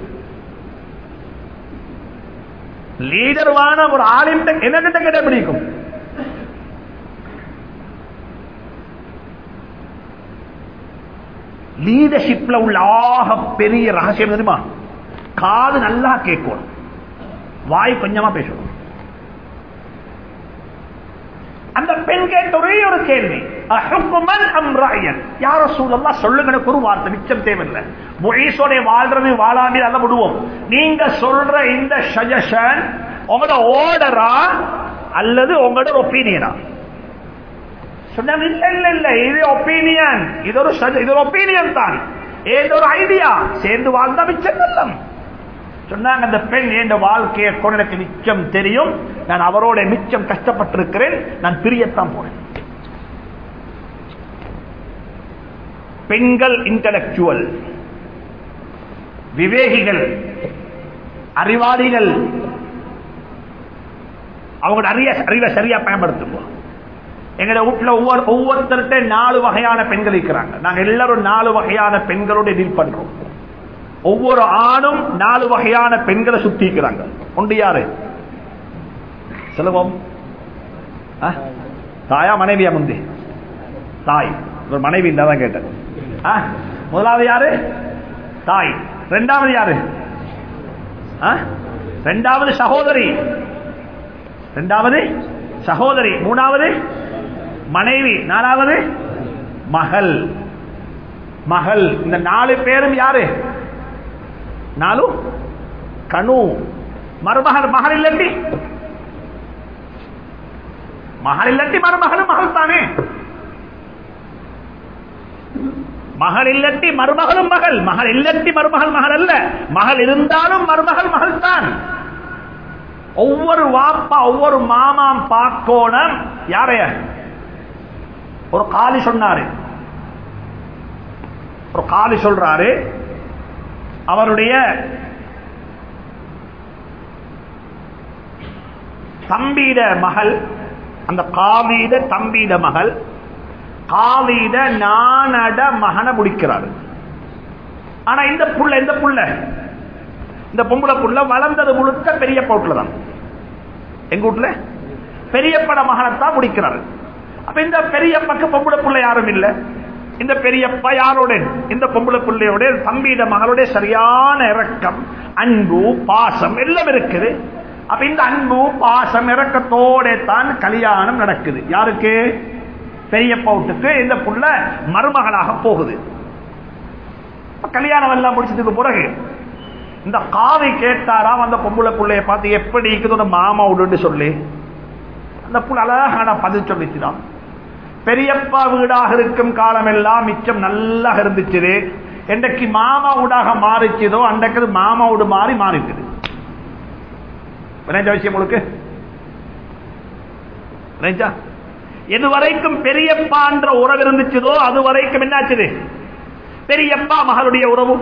லீடர்வான ஒரு ஆளும் என்னகிட்ட கேட்ட பிடிக்கும் லீடர்ஷிப்ல உள்ள ஆக பெரிய ரகசியம் தெரியுமா? காது நல்லா கேட்கணும். வாய் கொஞ்சமா பேசணும். அந்த பெண் கேட்ட ஒரே ஒரு கேள்வி. அஹுக்குமன் அம் ராயன் யார சூழல்லா சொல்லுங்க எனக்கு ஒரு வார்த்தை. மிச்சம் தேவையில்லை. முயசோட வாழ்றது வாழாமே அல்ல விடுவோம். நீங்க சொல்ற இந்த சஜஷன் உங்களோட ஓர்டரா அல்லது உங்களோட ஒப்பீனியனா சொன்னாங்க இல்ல இல்ல இல்ல. இது ஒப்பீனியன் இது ஒரு சஜ- இது ஒரு ஒப்பீனியன் தான். ஏதோ ஒரு ஐடியா சேர்ந்து வாழ்ந்தா மிச்சம் நல்லம் சொன்னாங்க அந்த பெண் என் வாழ்க்கையை கொண்டு எனக்கு மிச்சம் தெரியும். நான் அவரோட மிச்சம் கஷ்டப்பட்டிருக்கிறேன். நான் பிரியத்தான் போறேன். பெண்கள் இன்டலக்சுவல் விவேகிகள் அறிவாளிகள். அவங்களோட அறிய அறிவை சரியா பயன்படுத்துவோம் எங்களோட வீட்டில் ஒவ்வொரு ஒவ்வொருத்தர்கிட்ட நாலு வகையான பெண்கள் இருக்கிறாங்க. நாங்கள் எல்லாரும் நாலு வகையான பெண்களோட டீல் பண்றோம். ஒவ்வொரு ஆணும் நாலு வகையான பெண்களை சுத்திக்கிறாங்க. ஒன்று யாரு? சொல்லுவோம் ஆ? தாயா மனைவியா முந்தி? தாய். ஒரு மனைவி இல்லாதான் கேட்டேன். முதலாவது யாரு? தாய். ரெண்டாவது யாரு? ஆ? ரெண்டாவது சகோதரி. ரெண்டாவது சகோதரி. மூணாவது மனைவி. நாலாவது மகள். மகள். இந்த நாலு பேரும் யாரு? நாலு. கணு. மருமகள் மகள் இல்லட்டி மகள் இல்லட்டி மருமகளும் மகள் தானே மகள் இல்லட்டி மருமகளும் மகள். மகள் இல்லட்டி மருமகள் மகள் அல்ல. மகள் இருந்தாலும் மருமகள் மகள் தான் ஒவ்வொரு வாப்பா ஒவ்வொரு மாமாம் பார்க்கோணம் யாரைய? ஒரு காலி சொன்னாரு. ஒரு காலி சொல்றாரு. அவருடைய தம்பீட மகள் அந்த காவீத தம்பீட மகள் காவீத நானட மகனை முடிக்கிறாரு. ஆனா இந்த புள்ள இந்த புள்ள இந்த பொம்பளை புள்ள வளர்ந்தது முழுக்க பெரிய பவுட்ல தான். எங்க வீட்டுல? பெரியப்பட மகனைத்தான் முடிக்கிறாரு. அப்ப இந்த பெரியப்பக்கு பொம்பளை புள்ள யாரும் இல்லை. இந்த பெரியப்பா இந்த பொம்பளை பிள்ளையோட தம்பியிட மகளுடைய சரியான இறக்கம் அன்பு பாசம் எல்லாம் இருக்குது. அப்ப இந்த அன்பு பாசம் இறக்கத்தோட தான் கல்யாணம் நடக்குது. யாருக்கு? பெரியப்பா வீட்டுக்கு இந்த புள்ள மருமகளாக போகுது. கல்யாணம் எல்லாம் முடிச்சதுக்கு பிறகு இந்த காவி கேட்டாராம் அந்த பொம்பளை பிள்ளைய பார்த்து எப்படி இருக்குது ஒரு மாமா விடுன்னு சொல்லி. அந்த புள்ள அழகான பதில் சொல்லிச்சுதான். பெரியப்பா வீடாக இருக்கும் காலம் எல்லாம் மிச்சம் நல்லா இருந்துச்சு என்றைக்கு மாமா வீடாக மாறிச்சதோ அன்றைக்கு அது மாமா வீடு மாறி மாறிச்சுது விஷயம் உங்களுக்கு? விளைஞ்சா எது வரைக்கும் பெரியப்பான்ற உறவு இருந்துச்சதோ அது வரைக்கும் என்னாச்சுது? பெரியப்பா மகளுடைய உறவு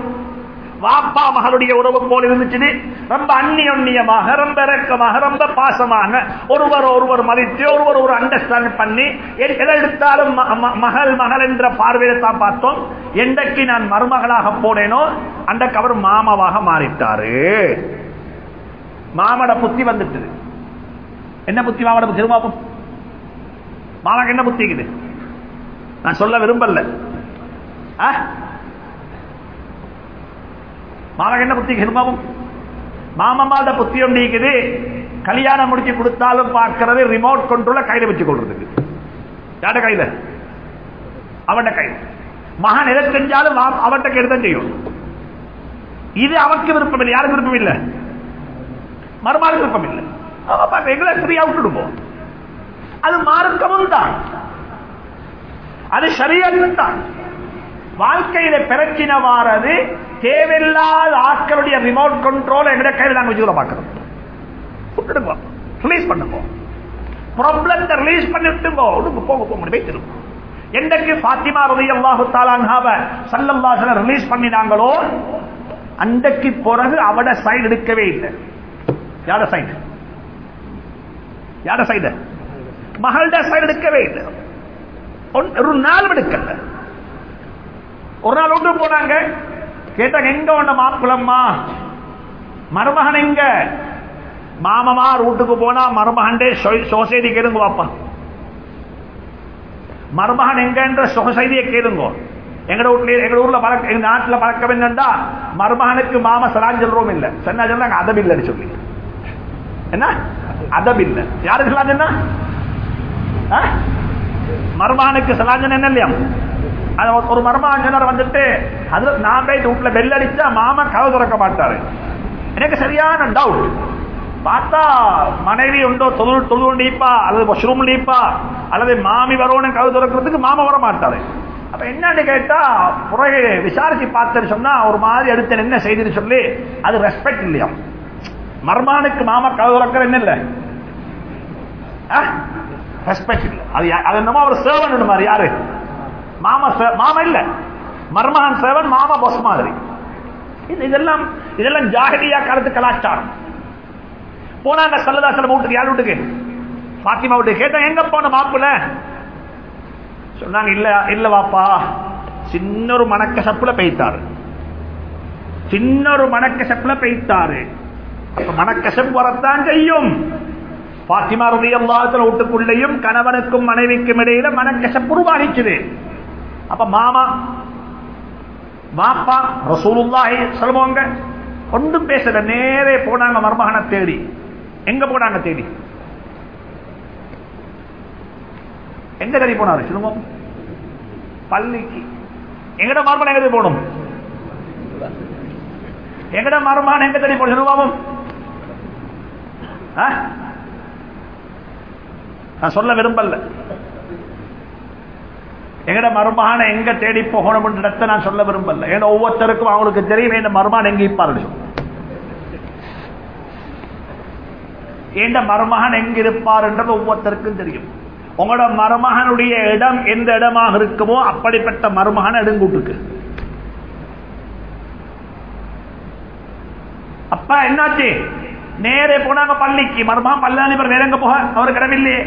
வாப்பா மகளுடைய உறவு போல இருந்துச்சு ரொம்ப அந்நியொன்னியமாக ரொம்ப இறக்கமாக ரொம்ப பாசமாக ஒருவர் ஒருவர் மதித்து ஒருவர் ஒரு அண்டர்ஸ்டாண்ட் பண்ணி எதை எடுத்தாலும் ம- ம- மகள் மகள் என்ற பார்வையை தான் பார்த்தோம். என்றைக்கு நான் மருமகளாக போனேனோ அன்றைக்கு அவர் மாமாவாக மாறிட்டாரு. மாமட புத்தி வந்துட்டு என்ன புத்தி மாமட புத்தி? திரும்பாப்போம் மாமாக்கு என்ன புத்திக்குது நான் சொல்ல விரும்பல. ஆ? என்ன புத்தி ஹிருமாவும் மாமம்மாட புத்தி ஒன்று இருக்குது? கல்யாணம் முடிச்சு கொடுத்தாலும் பார்க்கறது ரிமோட் கண்ட்ரோல கையில வச்சு கொள்றதுக்கு. யாட கையில? அவன்ட கையில். மகன் எதை செஞ்சாலும் அவன்கிட்ட கையில தான் செய்யும். இது அவனுக்கு விருப்பம் இல்லை யாருக்கு விருப்பம் இல்லை மறுமாறு விருப்பம் இல்லை எங்களை ஃப்ரீயா விட்டுடுவோம் அது மார்க்கமும் தான். அது சரியத்தும் தான். வாழ்க்கையில பிரச்சனை வாரது தேவையில்லாத ஆட்களுடைய ரிமோட் கண்ட்ரோல் எங்கட கையில் நாங்கள் வச்சுக்கல பார்க்கிறோம் விட்டுடுங்க ரிலீஸ் பண்ணுங்க. ப்ராப்ளத்தை ரிலீஸ் பண்ணிட்டுங்கோ ஒன்று போக போக முடியும் திரும்ப என்றைக்கு பாத்திமா ரவி அல்லாஹு தாலான்ஹாவ சல்லல்லாசன ரிலீஸ் பண்ணினாங்களோ அன்றைக்கு பிறகு அவட சைடு எடுக்கவே இல்லை. யார சைடு யார சைடு மகள்ட சைடு எடுக்கவே இல்லை. ஒரு நாள் எடுக்கல. ஒரு நாள் ஒன்று போனாங்க? கேட்டாங்க எங்க உண்ட மாப்பிளம்மா மருமகன் எங்க? மாமமா ரூட்டுக்கு போனா மருமகண்டே சொசைட்டி கேளுங்க பாப்பா மருமகன் எங்கன்ற சொசைட்டியை கேளுங்க. எங்கட வீட்ல எங்க ஊர்ல பழக்க எங்க நாட்டுல பழக்கம் என்னண்டா மருமகனுக்கு மாம சலான் சொல்றோம் இல்ல. சொன்னா சொன்னாங்க அதம் இல்லைன்னு சொல்லி. என்ன? அதம் இல்ல யாருக்கு சலான் என்ன மருமகனுக்கு சலாஞ்சன் என்ன இல்லையா? ஒரு மர்மாஞ்சனர் வந்துட்டு அது நான் போயிட்டு வீட்டுல பெல் அடிச்சா மாமா கதை திறக்க மாட்டாரு. எனக்கு சரியான டவுட் பார்த்தா மனைவி உண்டோ தொழில் தொழில் நீப்பா அல்லது மஷ்ரூம் நீப்பா அல்லது மாமி வரணும் கதை திறக்கிறதுக்கு மாமா வர மாட்டாரு அப்ப என்னன்னு கேட்டா பிறகு விசாரிச்சு பார்த்தேன்னு சொன்னா ஒரு மாதிரி அடுத்த என்ன செய்துன்னு சொல்லி அது ரெஸ்பெக்ட் இல்லையா மர்மானுக்கு மாமா கதை திறக்கிற என்ன இல்லை? ரெஸ்பெக்ட் இல்லை. அது அது என்னமோ அவர் சேவன் மாதிரி. யாரு? மாமா மாமா இல்ல. மர்மகன் சேவன் மாமா பொஸ் மாதிரி. இதெல்லாம் இதெல்லாம் ஜாகிரியா காலத்து கலாச்சாரம். போனாங்க சல்லதாசலம் வீட்டுக்கு யார் வீட்டுக்கு? பாத்திமா வீட்டுக்கு. கேட்டேன் எங்க போன மாப்பிள்ள சொன்னாங்க இல்ல இல்ல வாப்பா. சின்ன ஒரு மணக்க சப்புல பெய்த்தாரு. சின்ன ஒரு மணக்க சப்புல பெய்த்தாரு மணக்கசப்பு வரத்தான் செய்யும். பாத்திமா ரதி அல்லாத்துல வீட்டுக்குள்ளேயும் கணவனுக்கும் மனைவிக்கும் இடையில மனக்கசப்பு உருவாகிச்சுது அப்ப மாமா மாப்பா ரசூலுல்லாஹி சொல்லுவாங்க ஒன்றும் பேசல நேரே போனாங்க மருமகனை தேடி. எங்க போனாங்க தேடி? எங்க தேடி போனாரு? சொல்லுவோம் பள்ளிக்கு. எங்கட மருமகன் எங்க தேடி போகணும்? எங்கட மருமகன் எங்க தேடி போகணும்? சொல்லுவோம் நான் சொல்ல விரும்பல. எங்கட மருமான எங்க தேடி போகணும் இடத்தை நான் சொல்ல விரும்பல. ஏன்னா ஒவ்வொருத்தருக்கும் அவங்களுக்கு தெரியும் என் மருமான எங்க இருப்பாரு எந்த மருமகன் எங்க இருப்பார்ன்றது ஒவ்வொருத்தருக்கும் தெரியும். உங்களோட மருமகனுடைய இடம் எந்த இடமாக இருக்குமோ அப்படிப்பட்ட மருமகன் எடுங்கூட்டுக்கு. அப்ப என்னாச்சு? நேரே போனாங்க பள்ளிக்கு. மருமகன் பல்லாணி வேற எங்க போக? அவருக்கு இடமில்லையே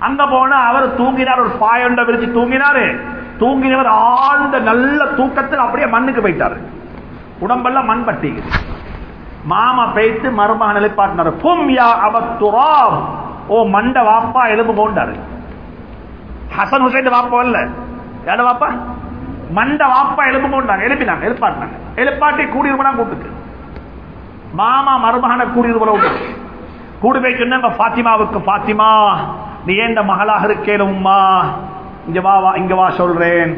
அங்க போனா அவர் தூங்கினார் ஒரு பாயண்ட விரிச்சு தூங்கினாரு. தூங்கினவர் ஆழ்ந்த நல்ல தூக்கத்தில் அப்படியே மண்ணுக்கு போயிட்டாரு. உடம்பெல்லாம் மண் பட்டிக்குது. மாமா பேய்த்து மருமக நிலைப்பாட்டினார் கும் யா அவத்துராம் ஓ மண்ட வாப்பா எலும்பு போண்டாரு. ஹசன் ஹுசைன் வாப்பா இல்ல யார வாப்பா? மண்ட வாப்பா எலும்பு போண்டாங்க. எழுப்பினாங்க எழுப்பாட்டினாங்க. எழுப்பாட்டி கூடியிருப்பா கூட்டுக்கு. மாமா மருமகனை கூடியிருப்பா விட்டு போய் சொன்னாங்க பாத்திமாவுக்கு பாத்திமா நீ ஏண்ட மகளாக இருக்கேன் உம்மா? இங்க வா வா இங்க வா சொல்றேன்.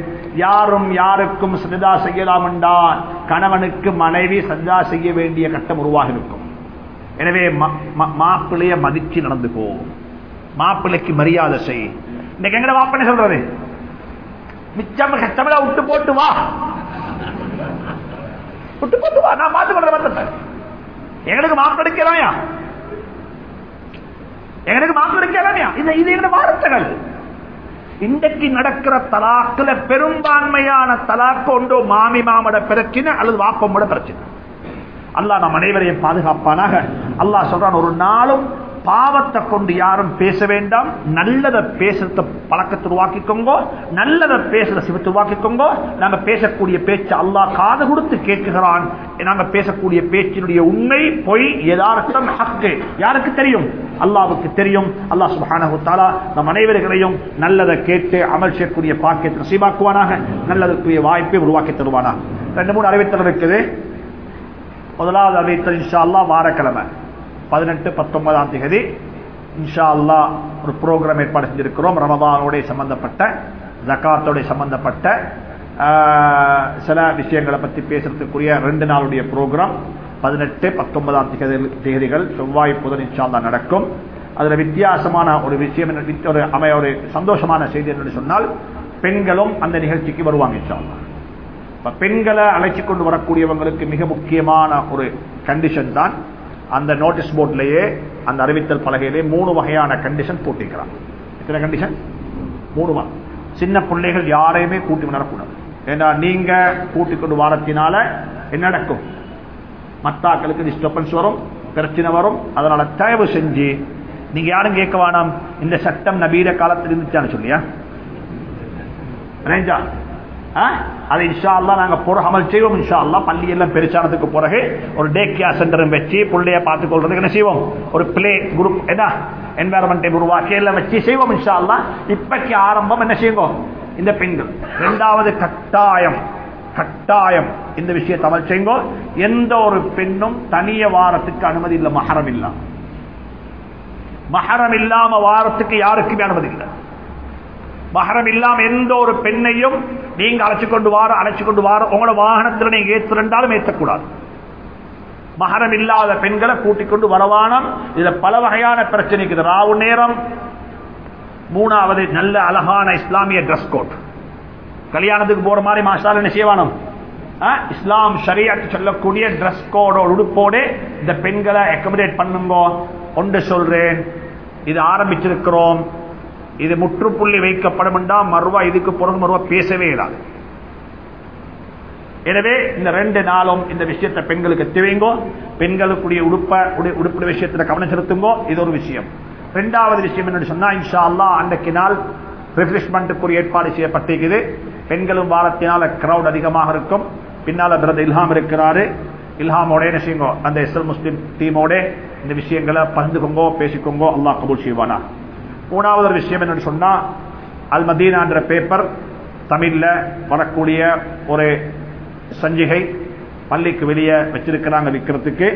யாரும் யாருக்கும் சஜதா செய்யலாம் என்றால் கணவனுக்கு மனைவி சஜதா செய்ய வேண்டிய கட்டம் உருவாக இருக்கும் எனவே மாப்பிள்ளைய மதிச்சு நடந்து போ. மாப்பிள்ளைக்கு மரியாதை செய். இன்னைக்கு எங்கட மாப்பிள்ளை சொல்றது? மிச்சம் கஷ்டமெல்லாம் விட்டு போட்டு வா. விட்டு போட்டு வா. நான் பார்த்து கொள்றேன் எங்களுக்கு எனக்கு எங்களுக்கு மாப்பிளைக்கலாமையா இது இது என்ன வார்த்தைகள். இன்றைக்கு நடக்கிற தலாக்குல பெரும்பான்மையான தலாக்கு ஒன்றோ மாமி மாமட பிரச்சனை அல்லது வாப்பமோட பிரச்சனை. அல்லாஹ் நம் அனைவரையும் பாதுகாப்பானாக. அல்லாஹ் சொல்றான் ஒரு நாளும் பாவத்தை கொண்டு யாரும் பேச வேண்டாம். நல்லதை பேசுறத பழக்கத்தை உருவாக்கிக்கோங்க. நல்லதை பேசுற சிவத்தை உருவாக்கிக்கோங்க. நாங்க பேசக்கூடிய பேச்சு அல்லாஹ் காது கொடுத்து கேட்குகிறான். நாங்க பேசக்கூடிய பேச்சினுடைய உண்மை பொய் எதார்த்தம் ஹக்கு. யாருக்கு தெரியும்? அல்லாவுக்கு தெரியும். அல்லாஹ் சுபானு தாலா நம் அனைவர்களையும் நல்லதை கேட்டு அமல் செய்யக்கூடிய பாக்கியத்தை நசீபாக்குவானாக. நல்லதற்குரிய வாய்ப்பை உருவாக்கி தருவானா ரெண்டு மூணு அறிவித்தல் இருக்குது. முதலாவது அறிவித்தல் இன்ஷா அல்லா வாரக்கிழமை. பதினெட்டு பத்தொன்பதாம் தேதி இன்ஷா அல்லா ஒரு ப்ரோக்ராம் ஏற்பாடு செஞ்சிருக்கிறோம். ரமதானோடைய சம்பந்தப்பட்ட ஜக்காத்தோடைய சம்பந்தப்பட்ட சில விஷயங்களை பற்றி பேசுறதுக்குரிய ரெண்டு நாளுடைய ப்ரோக்ராம் பதினெட்டு பத்தொன்பதாம் திகதி- தேதிகள் செவ்வாய் புதன் இன்ஷால்லா நடக்கும். அதில் வித்தியாசமான ஒரு விஷயம் ஒரு அமைய ஒரு சந்தோஷமான செய்தி என்று சொன்னால் பெண்களும் அந்த நிகழ்ச்சிக்கு வருவாங்க இன்ஷால்லா இப்போ பெண்களை அழைச்சி கொண்டு வரக்கூடியவங்களுக்கு மிக முக்கியமான ஒரு கண்டிஷன் தான் அந்த நோட்டீஸ் போர்ட்லயே அந்த அறிவித்தல் பலகையிலே மூணு வகையான கண்டிஷன் போட்டிருக்கிறான். எத்தனை கண்டிஷன் மூணு சின்ன பிள்ளைகள் யாரையுமே கூட்டி வளரக்கூடாது ஏன்னா நீங்க கூட்டிக்கொண்டு வாரத்தினால என்ன நடக்கும்? மத்தாக்களுக்கு டிஸ்டர்பன்ஸ் வரும் பிரச்சனை வரும். அதனால தயவு செஞ்சு நீங்க யாரும் கேட்க வேணாம். இந்த சட்டம் நபீர காலத்தில் இருந்துச்சான்னு சொல்லியா? ரேஞ்சா அது இன்ஷா அல்லாஹ் நாங்க போற அமல் செய்வோம் இன்ஷா அல்லாஹ் பள்ளி எல்லாம் பெருசானதுக்கு பிறகு ஒரு டே கேர் சென்டரும் வச்சு பிள்ளைய பார்த்துக்கொள்றதுக்கு என்ன செய்வோம்? ஒரு பிளே குரூப் என்ன? என்வாரன்மெண்டை உருவாக்கி எல்லாம் வச்சு செய்வோம் இன்ஷா அல்லாஹ் இப்பக்கு ஆரம்பம் என்ன செய்வோம் இந்த பெண்கள். ரெண்டாவது கட்டாயம் கட்டாயம் இந்த விஷயத்தை அமல் செய்யுங்க. எந்த ஒரு பெண்ணும் தனிய வாரத்துக்கு அனுமதி இல்லை மகரம் இல்ல. மகரம் இல்லாம வாரத்துக்கு யாருக்குமே அனுமதி இல்லை. மகரம் இல்லாம எந்த ஒரு பெண்ணையும் நீங்க அழைச்சு கொண்டு வார அழைச்சு கொண்டு வார உங்களோட வாகனத்தில் நீங்க ஏற்றிருந்தாலும் ஏற்றக்கூடாது மகரம் இல்லாத பெண்களை கூட்டிக் கொண்டு வரவானம் இதுல பல வகையான பிரச்சனைக்கு ராவு நேரம் மூணாவது நல்ல அழகான இஸ்லாமிய ட்ரெஸ் கோட் கல்யாணத்துக்கு போற மாதிரி மாஸ்டால் என்ன செய்வானம்? ஆ, இஸ்லாம் ஷரியத் சொல்லக்கூடிய ட்ரெஸ் கோடோட உடுப்போடு இந்த பெண்களை அக்கமடேட் பண்ணுங்க. ஒன்று சொல்றேன் இது ஆரம்பிச்சிருக்கிறோம். இது முற்றுப்புள்ளி வைக்கப்படும் என்றா மறுவா இதுக்கு பிறகு மறுவா பேசவே இல்லாது எனவே இந்த ரெண்டு நாளும் இந்த விஷயத்தை பெண்களுக்கு தேவைங்கோ பெண்களுக்குரிய உடுப்ப உடுப்பு விஷயத்துல கவனம் செலுத்துங்கோ இது ஒரு விஷயம். ரெண்டாவது விஷயம் என்னன்னு சொன்னா இன்ஷா அல்லாஹ் அன்றைக்கு நாள் ரிஃப்ரெஷ்மெண்ட்டுக்குரிய ஏற்பாடு செய்யப்பட்டிருக்குது. பெண்களும் வாரத்தினால கிரௌட் அதிகமாக இருக்கும். பின்னால பிரதர் இல்ஹாம் இருக்கிறாரு. இல்ஹாமோட என்ன செய்யுங்கோ அந்த இஸ்லாம் முஸ்லீம் டீமோட இந்த விஷயங்களை பகிர்ந்துக்கோங்கோ பேசிக்கோங்கோ அல்லாஹ் கபூல் செய்வானா. மூணாவது ஒரு விஷயம் என்னன்னு சொன்னால் அல் மதீனான்ற பேப்பர் தமிழில் வரக்கூடிய ஒரு சஞ்சிகை பள்ளிக்கு வெளியே வச்சிருக்கிறாங்க விற்கிறதுக்கு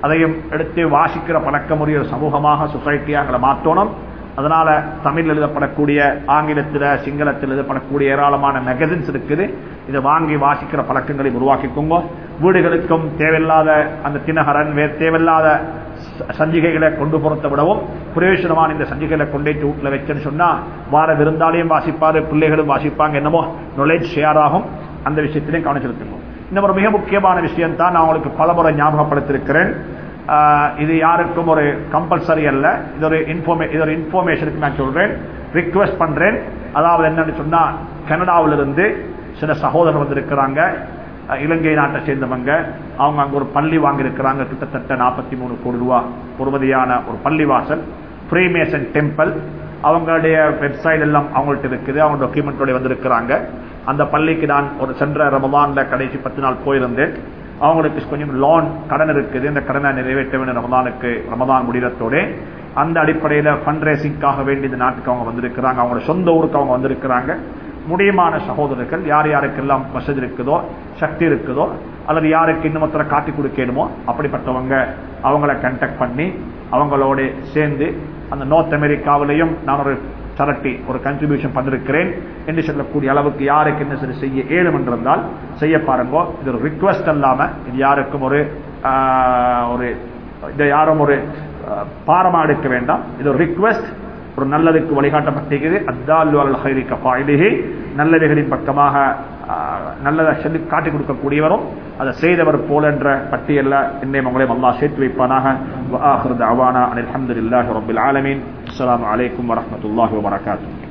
அதையும் எடுத்து வாசிக்கிற பழக்கமுறைய ஒரு சமூகமாக சொசைட்டியாக மாற்றணும். அதனால தமிழ் எழுதப்படக்கூடிய ஆங்கிலத்தில் சிங்களத்தில் எழுதப்படக்கூடிய ஏராளமான மேகசின்ஸ் இருக்குது. இதை வாங்கி வாசிக்கிற பழக்கங்களை உருவாக்கிக்கோங்க. வீடுகளுக்கும் தேவையில்லாத அந்த தினகரன் வே தேவையில்லாத ச- சஞ்சிகைகளை கொண்டு பொறுத்த விடவும் பிரயோஜனமான இந்த சஞ்சிகைகளை கொண்டேட்டு வீட்டில் வச்சேன்னு சொன்னா வார விருந்தாளையும் வாசிப்பாரு பிள்ளைகளும் வாசிப்பாங்க என்னமோ நொலேஜ் ஷேர் ஆகும். அந்த விஷயத்திலையும் கவனம் செலுத்துவோம் இந்த ஒரு மிக முக்கியமான விஷயம் தான் நான் உங்களுக்கு பலமுறை ஞாபகப்படுத்திருக்கிறேன் இது யாருக்கும் ஒரு கம்பல்சரி அல்ல. இது ஒரு இன்ஃபோமே இது ஒரு இன்ஃபர்மேஷனுக்கு நான் சொல்றேன். ரிக்வெஸ்ட் பண்றேன். அதாவது என்னன்னு சொன்னா கனடாவிலிருந்து சில சகோதரர் வந்திருக்கிறாங்க. இலங்கை நாட்டை சேர்ந்தவங்க. அவங்க அங்கே ஒரு பள்ளி வாங்கியிருக்கிறாங்க. கிட்டத்தட்ட நாற்பத்தி மூணு கோடி ரூபா பொறுமதியான ஒரு பள்ளிவாசல். ஃப்ரீமேசன் டெம்பிள் அவங்களுடைய வெப்சைட் எல்லாம் அவங்கள்ட்ட இருக்குது. அவங்க டாக்குமெண்ட்டோட வந்திருக்கிறாங்க. அந்த பள்ளிக்கு நான் ஒரு சென்ற ரமதான்ல கடைசி பத்து நாள் போயிருந்தேன். அவங்களுக்கு கொஞ்சம் லோன் கடன் இருக்குது. இந்த கடனை நிறைவேற்ற வேண்டும் ரமதானுக்கு ரமதான் முடிகிறதோட அந்த அடிப்படையில் ஃபண்ட் ரேசிங்காக வேண்டி இந்த நாட்டுக்கு அவங்க வந்திருக்கிறாங்க. அவங்களோட சொந்த ஊருக்கு அவங்க வந்திருக்கிறாங்க. முடியுமான சகோதரர்கள் யார் யாருக்கெல்லாம் வசதி இருக்குதோ சக்தி இருக்குதோ அல்லது யாருக்கு இன்னும் ஒருத்தரை காட்டி கொடுக்கணுமோ அப்படிப்பட்டவங்க அவங்கள கண்டக்ட் பண்ணி அவங்களோட சேர்ந்து அந்த நார்த் அமெரிக்காவிலையும் நான் ஒரு சரட்டி ஒரு கன்ட்ரிபியூஷன் பண்ணிருக்கிறேன் என்று சொல்லக்கூடிய அளவுக்கு யாருக்கு என்ன சரி செய்ய ஏழும் என்றிருந்தால் செய்ய பாருங்கோ. இது ஒரு ரிக்வெஸ்ட் அல்லாம இது யாருக்கும் ஒரு ஒரு இதை யாரும் ஒரு பாரமா எடுக்க வேண்டாம். இது ஒரு ரிக்வெஸ்ட் ஒரு நல்லதுக்கு வழிகாட்டப்பட்டிருக்கிறது. அத்தாலு அல் ஹைரி கஃபாயிலேயே நல்லவைகளின் பக்கமாக நல்லதை சொல்லி காட்டிக் கொடுக்கக்கூடியவரும் அதை செய்தவர் போல என்ற பட்டியலில் என்னை உங்களையும் அல்லா சேர்த்து வைப்பானாக. அவானா அலமதுல்லாஹி ரபுல் ஆலமீன். அஸ்லாம் வலைக்கம் வரமத்துல்லாஹி வரகாத்தூ